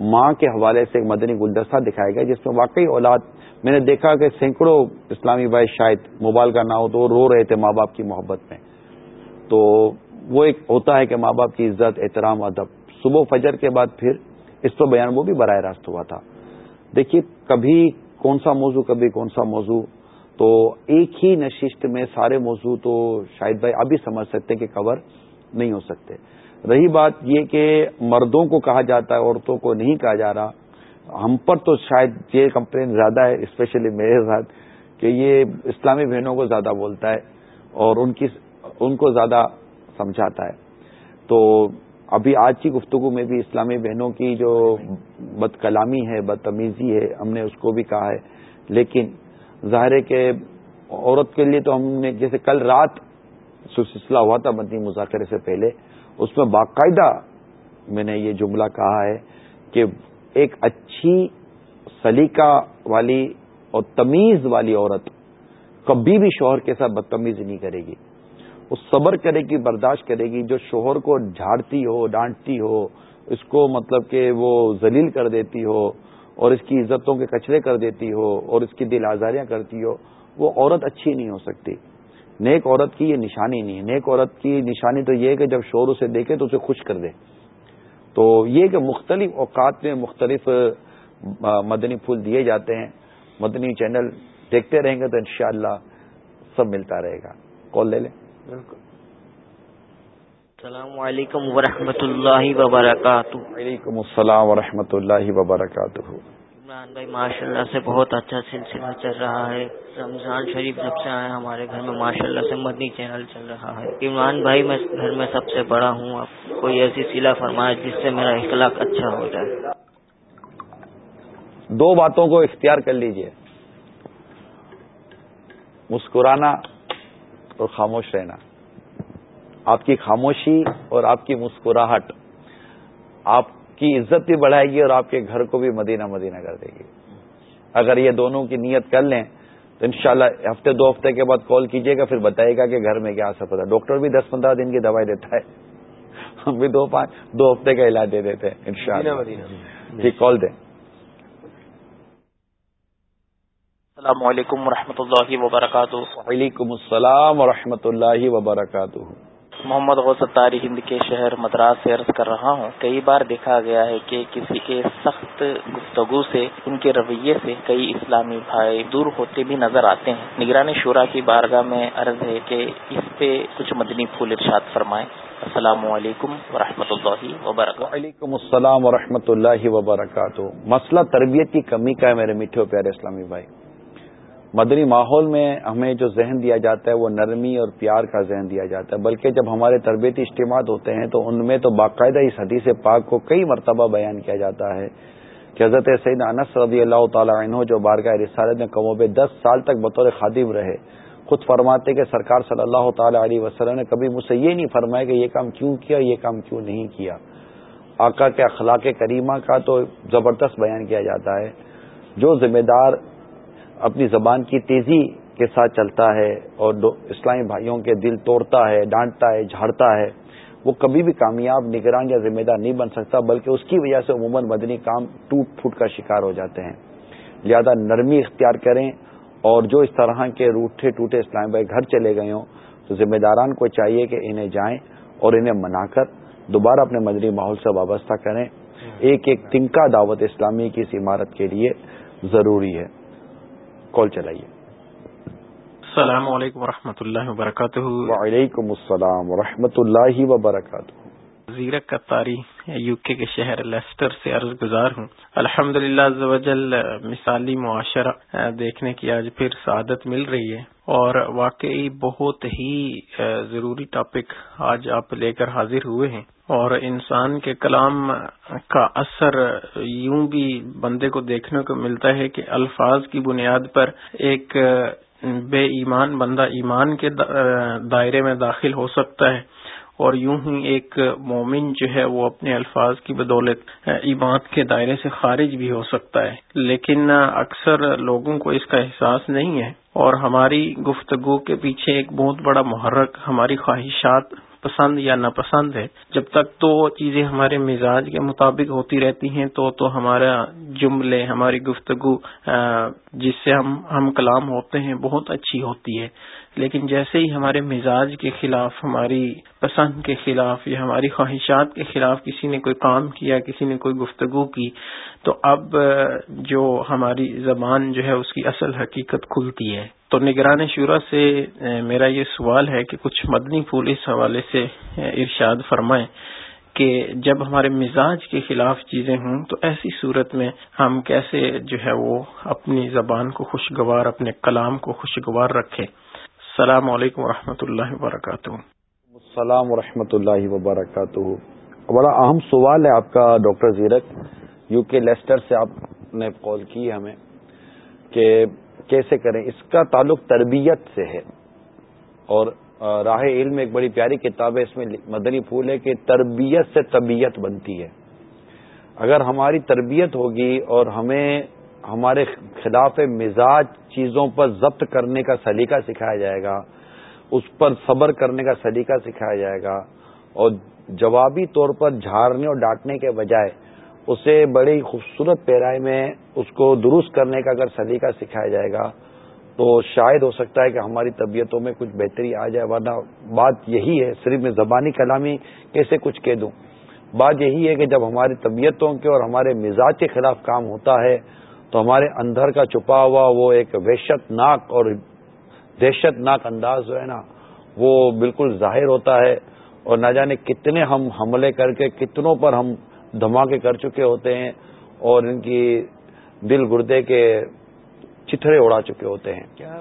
ماں کے حوالے سے ایک مدنی گلدستہ دکھایا گیا، جس میں واقعی اولاد، میں نے دیکھا کہ سینکڑوں اسلامی بھائی شاید موبائل کا نہ ہو تو وہ رو رہے تھے ماں باپ کی محبت میں۔ تو وہ ایک ہوتا ہے کہ ماں باپ کی عزت، احترام، ادب۔ صبح فجر کے بعد پھر اس پر بیان وہ بھی براہ راست ہوا تھا۔ دیکھیے، کبھی کون سا موضوع، کبھی کون سا موضوع۔ تو ایک ہی نشست میں سارے موضوع تو شاید بھائی ابھی سمجھ سکتے کہ کور نہیں ہو سکتے۔ رہی بات یہ کہ مردوں کو کہا جاتا ہے، عورتوں کو نہیں کہا جا رہا۔ ہم پر تو شاید یہ کمپلین زیادہ ہے اسپیشلی میرے ساتھ، کہ یہ اسلامی بہنوں کو زیادہ بولتا ہے اور ان کی، ان کو زیادہ سمجھاتا ہے۔ تو ابھی آج کی گفتگو میں بھی اسلامی بہنوں کی جو بد کلامی ہے بدتمیزی ہے، ہم نے اس کو بھی کہا ہے۔ لیکن ظاہر ہے کہ عورت کے لیے تو ہم نے جیسے کل رات سلسلہ ہوا تھا مدنی مذاکرے سے پہلے، اس میں باقاعدہ میں نے یہ جملہ کہا ہے کہ ایک اچھی سلیقہ والی اور تمیز والی عورت کبھی بھی شوہر کے ساتھ بدتمیزی نہیں کرے گی۔ وہ صبر کرے گی، برداشت کرے گی، جو شوہر کو جھاڑتی ہو، ڈانٹتی ہو، اس کو مطلب کہ وہ ذلیل کر دیتی ہو، اور اس کی عزتوں کے کچرے کر دیتی ہو، اور اس کی دل آزاریاں کرتی ہو، وہ عورت اچھی نہیں ہو سکتی۔ نیک عورت کی یہ نشانی نہیں ہے۔ نیک عورت کی نشانی تو یہ ہے کہ جب شور اسے دیکھے تو اسے خوش کر دے۔ تو یہ کہ مختلف اوقات میں مختلف مدنی پھول دیے جاتے ہیں۔ مدنی چینل دیکھتے رہیں گے تو انشاءاللہ سب ملتا رہے گا۔ کال لے لیں۔
السلام علیکم ورحمۃ اللہ وبرکاتہ۔
وعلیکم السلام ورحمۃ اللہ وبرکاتہ۔
عمران بھائی ماشاء اللہ سے بہت اچھا سلسلہ چل رہا ہے۔ رمضان شریف جب سے آئے ہمارے گھر میں ماشاء اللہ سے مدنی چینل چل رہا ہے۔ عمران بھائی میں گھر میں سب سے بڑا ہوں۔ اب کوئی ایسی سلا فرمائے جس سے میرا اخلاق اچھا ہو جائے۔
دو باتوں کو اختیار کر لیجیے۔ مسکرانا اور خاموش رہنا۔ آپ کی خاموشی اور آپ کی مسکراہٹ آپ کی عزت بھی بڑھائے گی اور آپ کے گھر کو بھی مدینہ مدینہ کر دے گی۔ اگر یہ دونوں کی نیت کر لیں تو انشاءاللہ ہفتے دو ہفتے کے بعد کال کیجیے گا پھر بتائے گا کہ گھر میں کیا اثر پڑتا ڈاکٹر بھی دس پندرہ دن کی دوائی دیتا ہے۔ ہم بھی دو پانچ دو ہفتے کا علاج دے دیتے ہیں ان شاء اللہ جی کال دیں۔
السلام علیکم و اللہ وبرکاتہ۔
وعلیکم السلام و اللہ وبرکاتہ۔
محمد غوثاری ہند کے شہر مدراس سے عرض کر رہا ہوں کئی بار دیکھا گیا ہے کہ کسی کے سخت گفتگو سے ان کے رویے سے کئی اسلامی بھائی دور ہوتے بھی نظر آتے ہیں۔ نگران شورا کی بارگاہ میں عرض ہے کہ اس پہ کچھ مدنی پھول ارشاد فرمائیں۔ السلام علیکم ورحمۃ اللہ وبرکاتہ۔
وعلیکم السلام و اللہ وبرکاتہ۔ مسئلہ تربیت کی کمی کا ہے میرے میٹھے پیارے اسلامی بھائی۔ مدنی ماحول میں ہمیں جو ذہن دیا جاتا ہے وہ نرمی اور پیار کا ذہن دیا جاتا ہے۔ بلکہ جب ہمارے تربیتی اجتماعات ہوتے ہیں تو ان میں تو باقاعدہ اس حدیث پاک کو کئی مرتبہ بیان کیا جاتا ہے کہ حضرت سید انس رضی اللہ تعالیٰ عنہ جو بارگاہ رسالت میں کموں پہ دس سال تک بطور خادم رہے، خود فرماتے کہ سرکار صلی اللہ تعالی علیہ وسلم نے کبھی مجھ سے یہ نہیں فرمایا کہ یہ کام کیوں کیا، یہ کام کیوں نہیں کیا۔ آقا کے اخلاق کریمہ کا تو زبردست بیان کیا جاتا ہے۔ جو ذمہ دار اپنی زبان کی تیزی کے ساتھ چلتا ہے اور اسلامی بھائیوں کے دل توڑتا ہے ڈانٹتا ہے جھاڑتا ہے۔ وہ کبھی بھی کامیاب نگران یا ذمہ دار نہیں بن سکتا بلکہ اس کی وجہ سے عموماً مدنی کام ٹوٹ پھوٹ کا شکار ہو جاتے ہیں۔ لہذا نرمی اختیار کریں اور جو اس طرح کے روٹے ٹوٹے اسلامی بھائی گھر چلے گئے ہوں تو ذمہ داران کو چاہیے کہ انہیں جائیں اور انہیں منا کر دوبارہ اپنے مدنی ماحول سے وابستہ کریں۔ ایک ایک تنکا دعوت اسلامی کی اس عمارت کے لیے ضروری ہے۔ کال چلائیے۔
السلام علیکم و اللہ وبرکاتہ۔
وعلیکم السلام و اللہ وبرکاتہ۔
زیرک قطاری یو کے کے شہر لیسٹر سے عرض گزار ہوں۔ الحمد للہ مثالی معاشرہ دیکھنے کی آج پھر سعادت مل رہی ہے۔ اور واقعی بہت ہی ضروری ٹاپک آج آپ لے کر حاضر ہوئے ہیں۔ اور انسان کے کلام کا اثر یوں بھی بندے کو دیکھنے کو ملتا ہے کہ الفاظ کی بنیاد پر ایک بے ایمان بندہ ایمان کے دائرے میں داخل ہو سکتا ہے اور یوں ہی ایک مومن جو ہے وہ اپنے الفاظ کی بدولت ایمان کے دائرے سے خارج بھی ہو سکتا ہے۔ لیکن اکثر لوگوں کو اس کا احساس نہیں ہے اور ہماری گفتگو کے پیچھے ایک بہت بڑا محرک، ہماری خواہشات پسند یا ناپسند ہے۔ جب تک تو چیزیں ہمارے مزاج کے مطابق ہوتی رہتی ہیں، تو تو ہمارا جملے، ہماری گفتگو جس سے ہم ہم کلام ہوتے ہیں، بہت اچھی ہوتی ہے۔ لیکن جیسے ہی ہمارے مزاج کے خلاف، ہماری پسند کے خلاف یا ہماری خواہشات کے خلاف کسی نے کوئی کام کیا، کسی نے کوئی گفتگو کی، تو اب جو ہماری زبان جو ہے، اس کی اصل حقیقت کھلتی ہے۔ تو نگران شورا سے میرا یہ سوال ہے کہ کچھ مدنی پھول اس حوالے سے ارشاد فرمائیں کہ جب ہمارے مزاج کے خلاف چیزیں ہوں، تو ایسی صورت میں ہم کیسے جو ہے وہ اپنی زبان کو خوشگوار، اپنے کلام کو خوشگوار رکھیں؟ السلام علیکم و اللہ وبرکاتہ۔
السلام و اللہ وبرکاتہ۔ بڑا اہم سوال ہے آپ کا، doctor Zirak U K Leicester سے آپ نے کال کی ہمیں کہ کیسے کریں۔ اس کا تعلق تربیت سے ہے۔ اور راہ علم ایک بڑی پیاری کتاب ہے، اس میں مدنی پھول ہے کہ تربیت سے طبیعت بنتی ہے۔ اگر ہماری تربیت ہوگی اور ہمیں ہمارے خلاف مزاج چیزوں پر ضبط کرنے کا سلیقہ سکھایا جائے گا، اس پر صبر کرنے کا سلیقہ سکھایا جائے گا اور جوابی طور پر جھاڑنے اور ڈانٹنے کے بجائے اسے بڑی خوبصورت پیرائی میں اس کو درست کرنے کا اگر سلیقہ سکھایا جائے گا تو شاید ہو سکتا ہے کہ ہماری طبیعتوں میں کچھ بہتری آ جائے، ورنہ بات یہی ہے، صرف میں زبانی کلامی کیسے کچھ کہہ دوں۔ بات یہی ہے کہ جب ہماری طبیعتوں کے اور ہمارے مزاج کے خلاف کام ہوتا ہے تو ہمارے اندر کا چھپا ہوا وہ ایک وحشت ناک اور دہشت ناک انداز جو ہے نا، وہ بالکل ظاہر ہوتا ہے۔ اور نہ جانے کتنے ہم حملے کر کے کتنوں پر ہم دھماکے کر چکے ہوتے ہیں اور ان کی دل گردے کے چتھڑے اڑا چکے ہوتے ہیں۔
کیا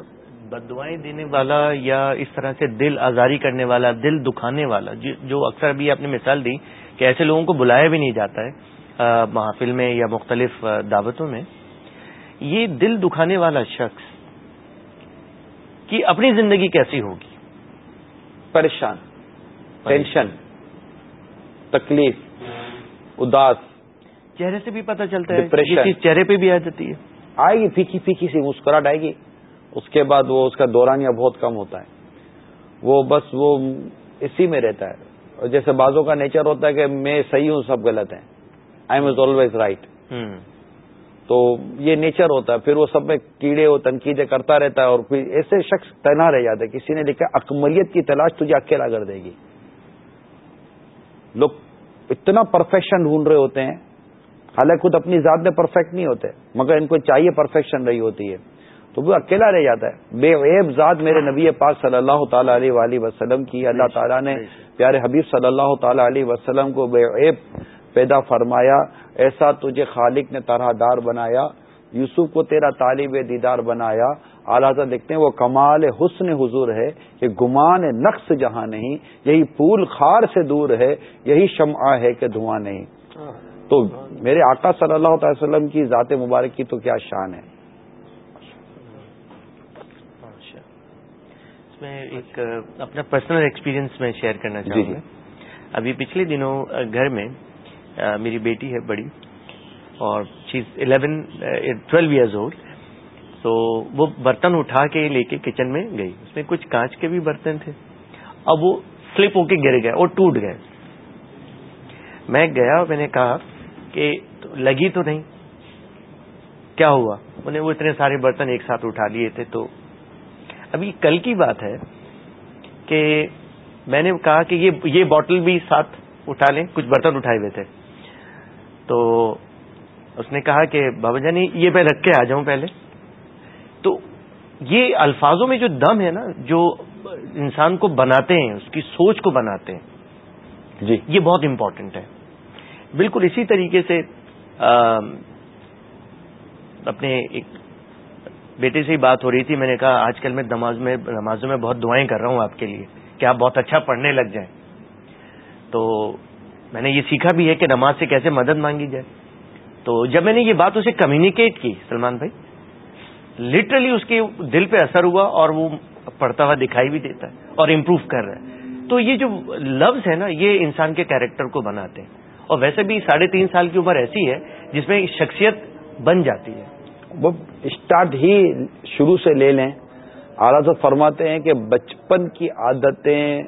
بدوائیں دینے والا یا اس طرح سے دل آزاری کرنے والا، دل دکھانے والا، جو اکثر بھی آپ نے مثال دی کہ ایسے لوگوں کو بلایا بھی نہیں جاتا ہے محافل میں یا مختلف دعوتوں میں۔ یہ دل دکھانے والا شخص کی اپنی زندگی کیسی ہوگی؟
پریشان ٹینشن تکلیف اداس
چہرے سے بھی پتہ چلتا ہے چہرے پہ بھی آ جاتی ہے۔
آئے گی پھیکی پھیکی سی مسکراہٹ آئے گی۔ اس کے بعد وہ اس کا دورانیہ بہت کم ہوتا ہے۔ وہ بس وہ اسی میں رہتا ہے۔ اور جیسے بازوں کا نیچر ہوتا ہے کہ میں صحیح ہوں سب غلط ہیں۔ I am is always right تو یہ نیچر ہوتا ہے پھر وہ سب میں کیڑے وہ تنقیدیں کرتا رہتا ہے اور پھر ایسے شخص تنا رہ جاتا ہے کسی نے لکھا اکمریت کی تلاش تجھے اکیلا کر دے گی۔ لوگ اتنا پرفیکشن ڈھونڈ رہے ہوتے ہیں۔ حالانکہ خود اپنی ذات میں پرفیکٹ نہیں ہوتے مگر ان کو چاہیے پرفیکشن رہی ہوتی ہے۔ تو وہ اکیلا رہ جاتا ہے۔ بے عیب ذات میرے نبی پاک صلی اللہ تعالی علیہ وآلہ وسلم کی اللہ تعالیٰ نے پیارے حبیب صلی اللہ تعالی علیہ وسلم کو بے عیب پیدا فرمایا ایسا تجھے خالق نے طرح دار بنایا یوسف کو تیرا طالب دیدار بنایا۔ اعلیٰ دیکھتے ہیں وہ کمال حسن حضور ہے کہ گمان نقص جہاں نہیں یہی پھول خار سے دور ہے یہی شمع ہے کہ دھواں نہیں۔ تو میرے آقا صلی اللہ تعالی وسلم کی ذات مبارک کی تو کیا شان ہے؟
اس میں ایک اپنا پرسنل ایکسپیرینس میں شیئر کرنا چاہوں جی، گا۔ جی۔ ابھی پچھلے دنوں گھر میں میری بیٹی ہے بڑی اور چیز الیون ٹویلو ایئرز اولڈ تو وہ برتن اٹھا کے لے کے کچن میں گئی۔ اس میں کچھ کانچ کے بھی برتن تھے۔ اب وہ سلپ ہو کے گر گئے اور ٹوٹ گئے۔ میں گیا، میں نے کہا کہ لگی تو نہیں۔ کیا ہوا؟ انہیں وہ اتنے سارے برتن ایک ساتھ اٹھا لیے تھے۔ تو ابھی کل کی بات ہے کہ میں نے کہا کہ یہ بوٹل بھی ساتھ اٹھا لیں، کچھ برتن اٹھائے ہوئے تھے۔ تو اس نے کہا کہ بابا جانی یہ میں رکھ کے آ جاؤں پہلے۔ تو یہ الفاظوں میں جو دم ہے نا جو انسان کو بناتے ہیں اس کی سوچ کو بناتے ہیں جی۔ یہ بہت امپورٹنٹ ہے۔ بالکل اسی طریقے سے اپنے ایک بیٹے سے ہی بات ہو رہی تھی۔ میں نے کہا آج کل میں نماز میں نمازوں میں بہت دعائیں کر رہا ہوں آپ کے لیے کہ آپ بہت اچھا پڑھنے لگ جائیں۔ تو میں نے یہ سیکھا بھی ہے کہ نماز سے کیسے مدد مانگی جائے۔ تو جب میں نے یہ بات اسے کمیونیکیٹ کی، سلمان بھائی لٹرلی اس کے دل پہ اثر ہوا اور وہ پڑھتا ہوا دکھائی بھی دیتا ہے اور امپروو کر رہا ہے۔ تو یہ جو لفظ ہے نا، یہ انسان کے کیریکٹر کو بناتے ہیں۔ اور ویسے بھی ساڑھے تین سال کی عمر ایسی ہے جس میں شخصیت بن جاتی ہے۔
وہ اسٹارٹ ہی شروع سے لے لیں۔ اعلیٰ تو فرماتے ہیں کہ بچپن کی عادتیں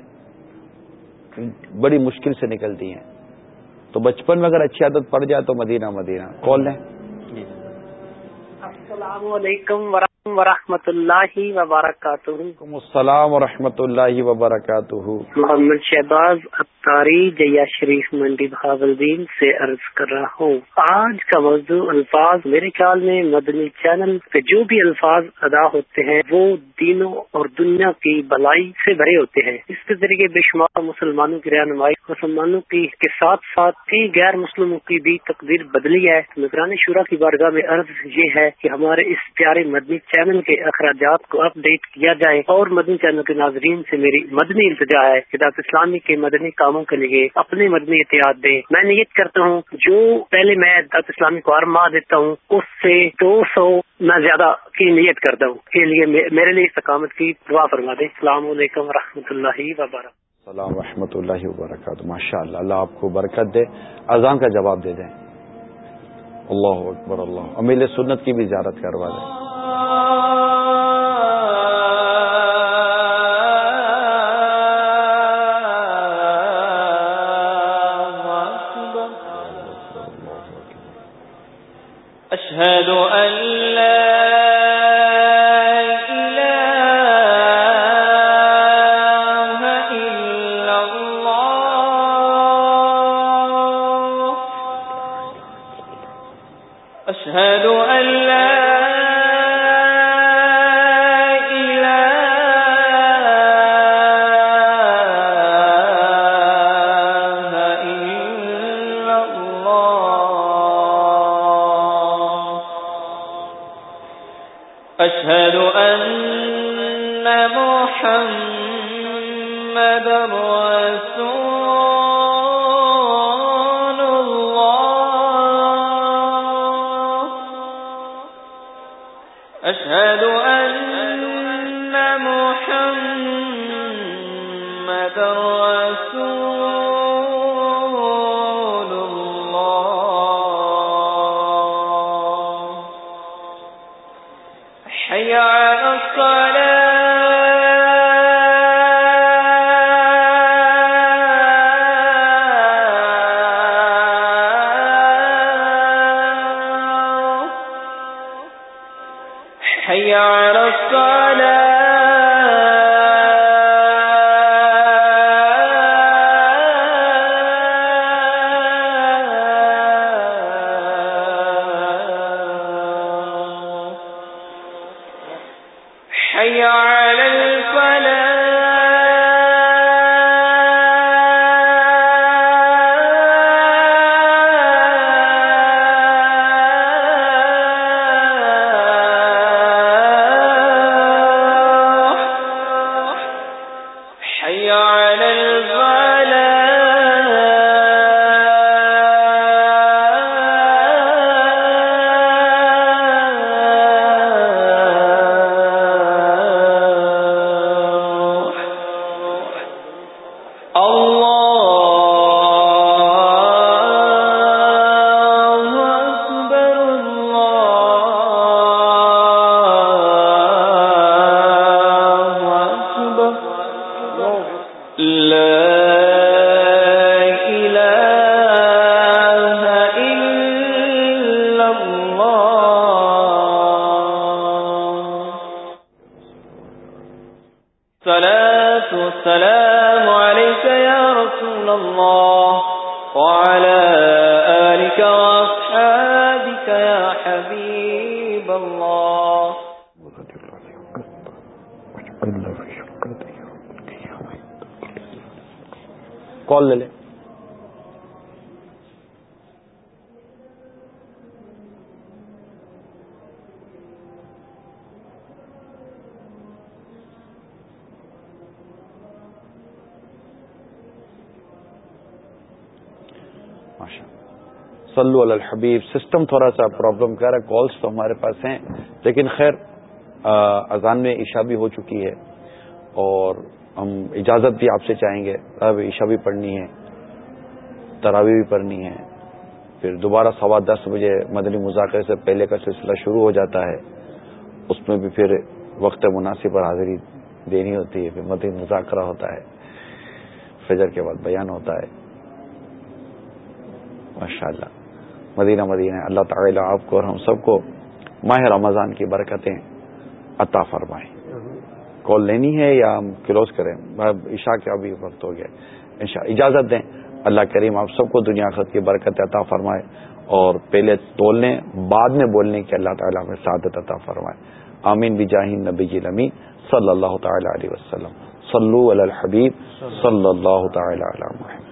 بڑی مشکل سے نکلتی ہیں۔ تو بچپن میں اگر اچھی عادت پڑ جائے تو مدینہ مدینہ۔ کال لیں۔ جی۔
السلام علیکم ورحمۃ ورحمۃ اللہ وبرکاتہ
السلام و رحمۃ اللہ وبرکاتہ.
محمد شہباز اختاری جیا شریف منڈی بہاولدین سے عرض کر رہا ہوں. آج کا موضوع الفاظ میرے خیال میں مدنی چینل پہ جو بھی الفاظ ادا ہوتے ہیں وہ دینوں اور دنیا کی بلائی سے بھرے ہوتے ہیں۔ اس کے ذریعے بے شمار مسلمانوں کی رہنمائی مسلمانوں کی کے ساتھ ساتھ کئی غیر مسلموں کی بھی تقدیر بدلی ہے۔ نگرانی شورا کی بارگاہ میں عرض یہ ہے کہ ہمارے اس پیارے مدنی چینل کے اخراجات کو اپ ڈیٹ کیا جائے اور مدنی چینل کے ناظرین سے میری مدنی التجا ہے، ہدایت اسلامی کے مدنی کاموں کے لیے اپنے مدنی احتیاط دیں۔ میں نیت کرتا ہوں، جو پہلے میں ہدایت اسلامی کو ہر ماہ دیتا ہوں، اس سے دو سو میں زیادہ کی نیت کرتا ہوں۔ کے لیے میرے لیے استقامت کی دعا فرما دیں۔ السلام علیکم و رحمۃ اللہ وبرکاتہ۔
السلام رحمۃ اللہ وبرکاتہ۔ ماشاء اللہ اللہ آپ کو برکت دے، اذان کا جواب دے دیں۔ اللہ اکبر اللہ۔ امیل سنت کی بھی زیارت کروا دیں۔
اشهد ان لا
سلو الحبیب سسٹم تھوڑا سا پرابلم کر رہا ہے کالس تو ہمارے پاس ہیں، لیکن خیر اذان میں عشاء بھی ہو چکی ہے اور ہم اجازت بھی آپ سے چاہیں گے، اب عشاء بھی پڑھنی ہے تراوی بھی پڑھنی ہے، پھر دوبارہ سوا دس بجے مدنی مذاکرے سے پہلے کا سلسلہ شروع ہو جاتا ہے، اس میں بھی پھر وقت مناسب پر حاضری دینی ہوتی ہے، پھر مدنی مذاکرہ ہوتا ہے، فجر کے بعد بیان ہوتا ہے۔ ماشاء اللہ مدینہ مدینہ، اللہ تعالیٰ آپ کو اور ہم سب کو ماہ رمضان کی برکتیں عطا فرمائیں کال لینی ہے یا ہم کلوز کریں؟ عشاء کا بھی وقت ہو گیا۔ اجازت دیں۔ اللہ کریم آپ سب کو دنیا خط کی برکت عطا فرمائے اور پہلے تولنے، بعد میں بولنے کی اللہ تعالیٰ میں سعادت عطا فرمائے۔ آمین۔ بجاہین نبی جی نمی صلی اللہ تعالی علیہ وسلم۔ صلو علی الحبیب۔ صلی اللہ تعالی علی محمد۔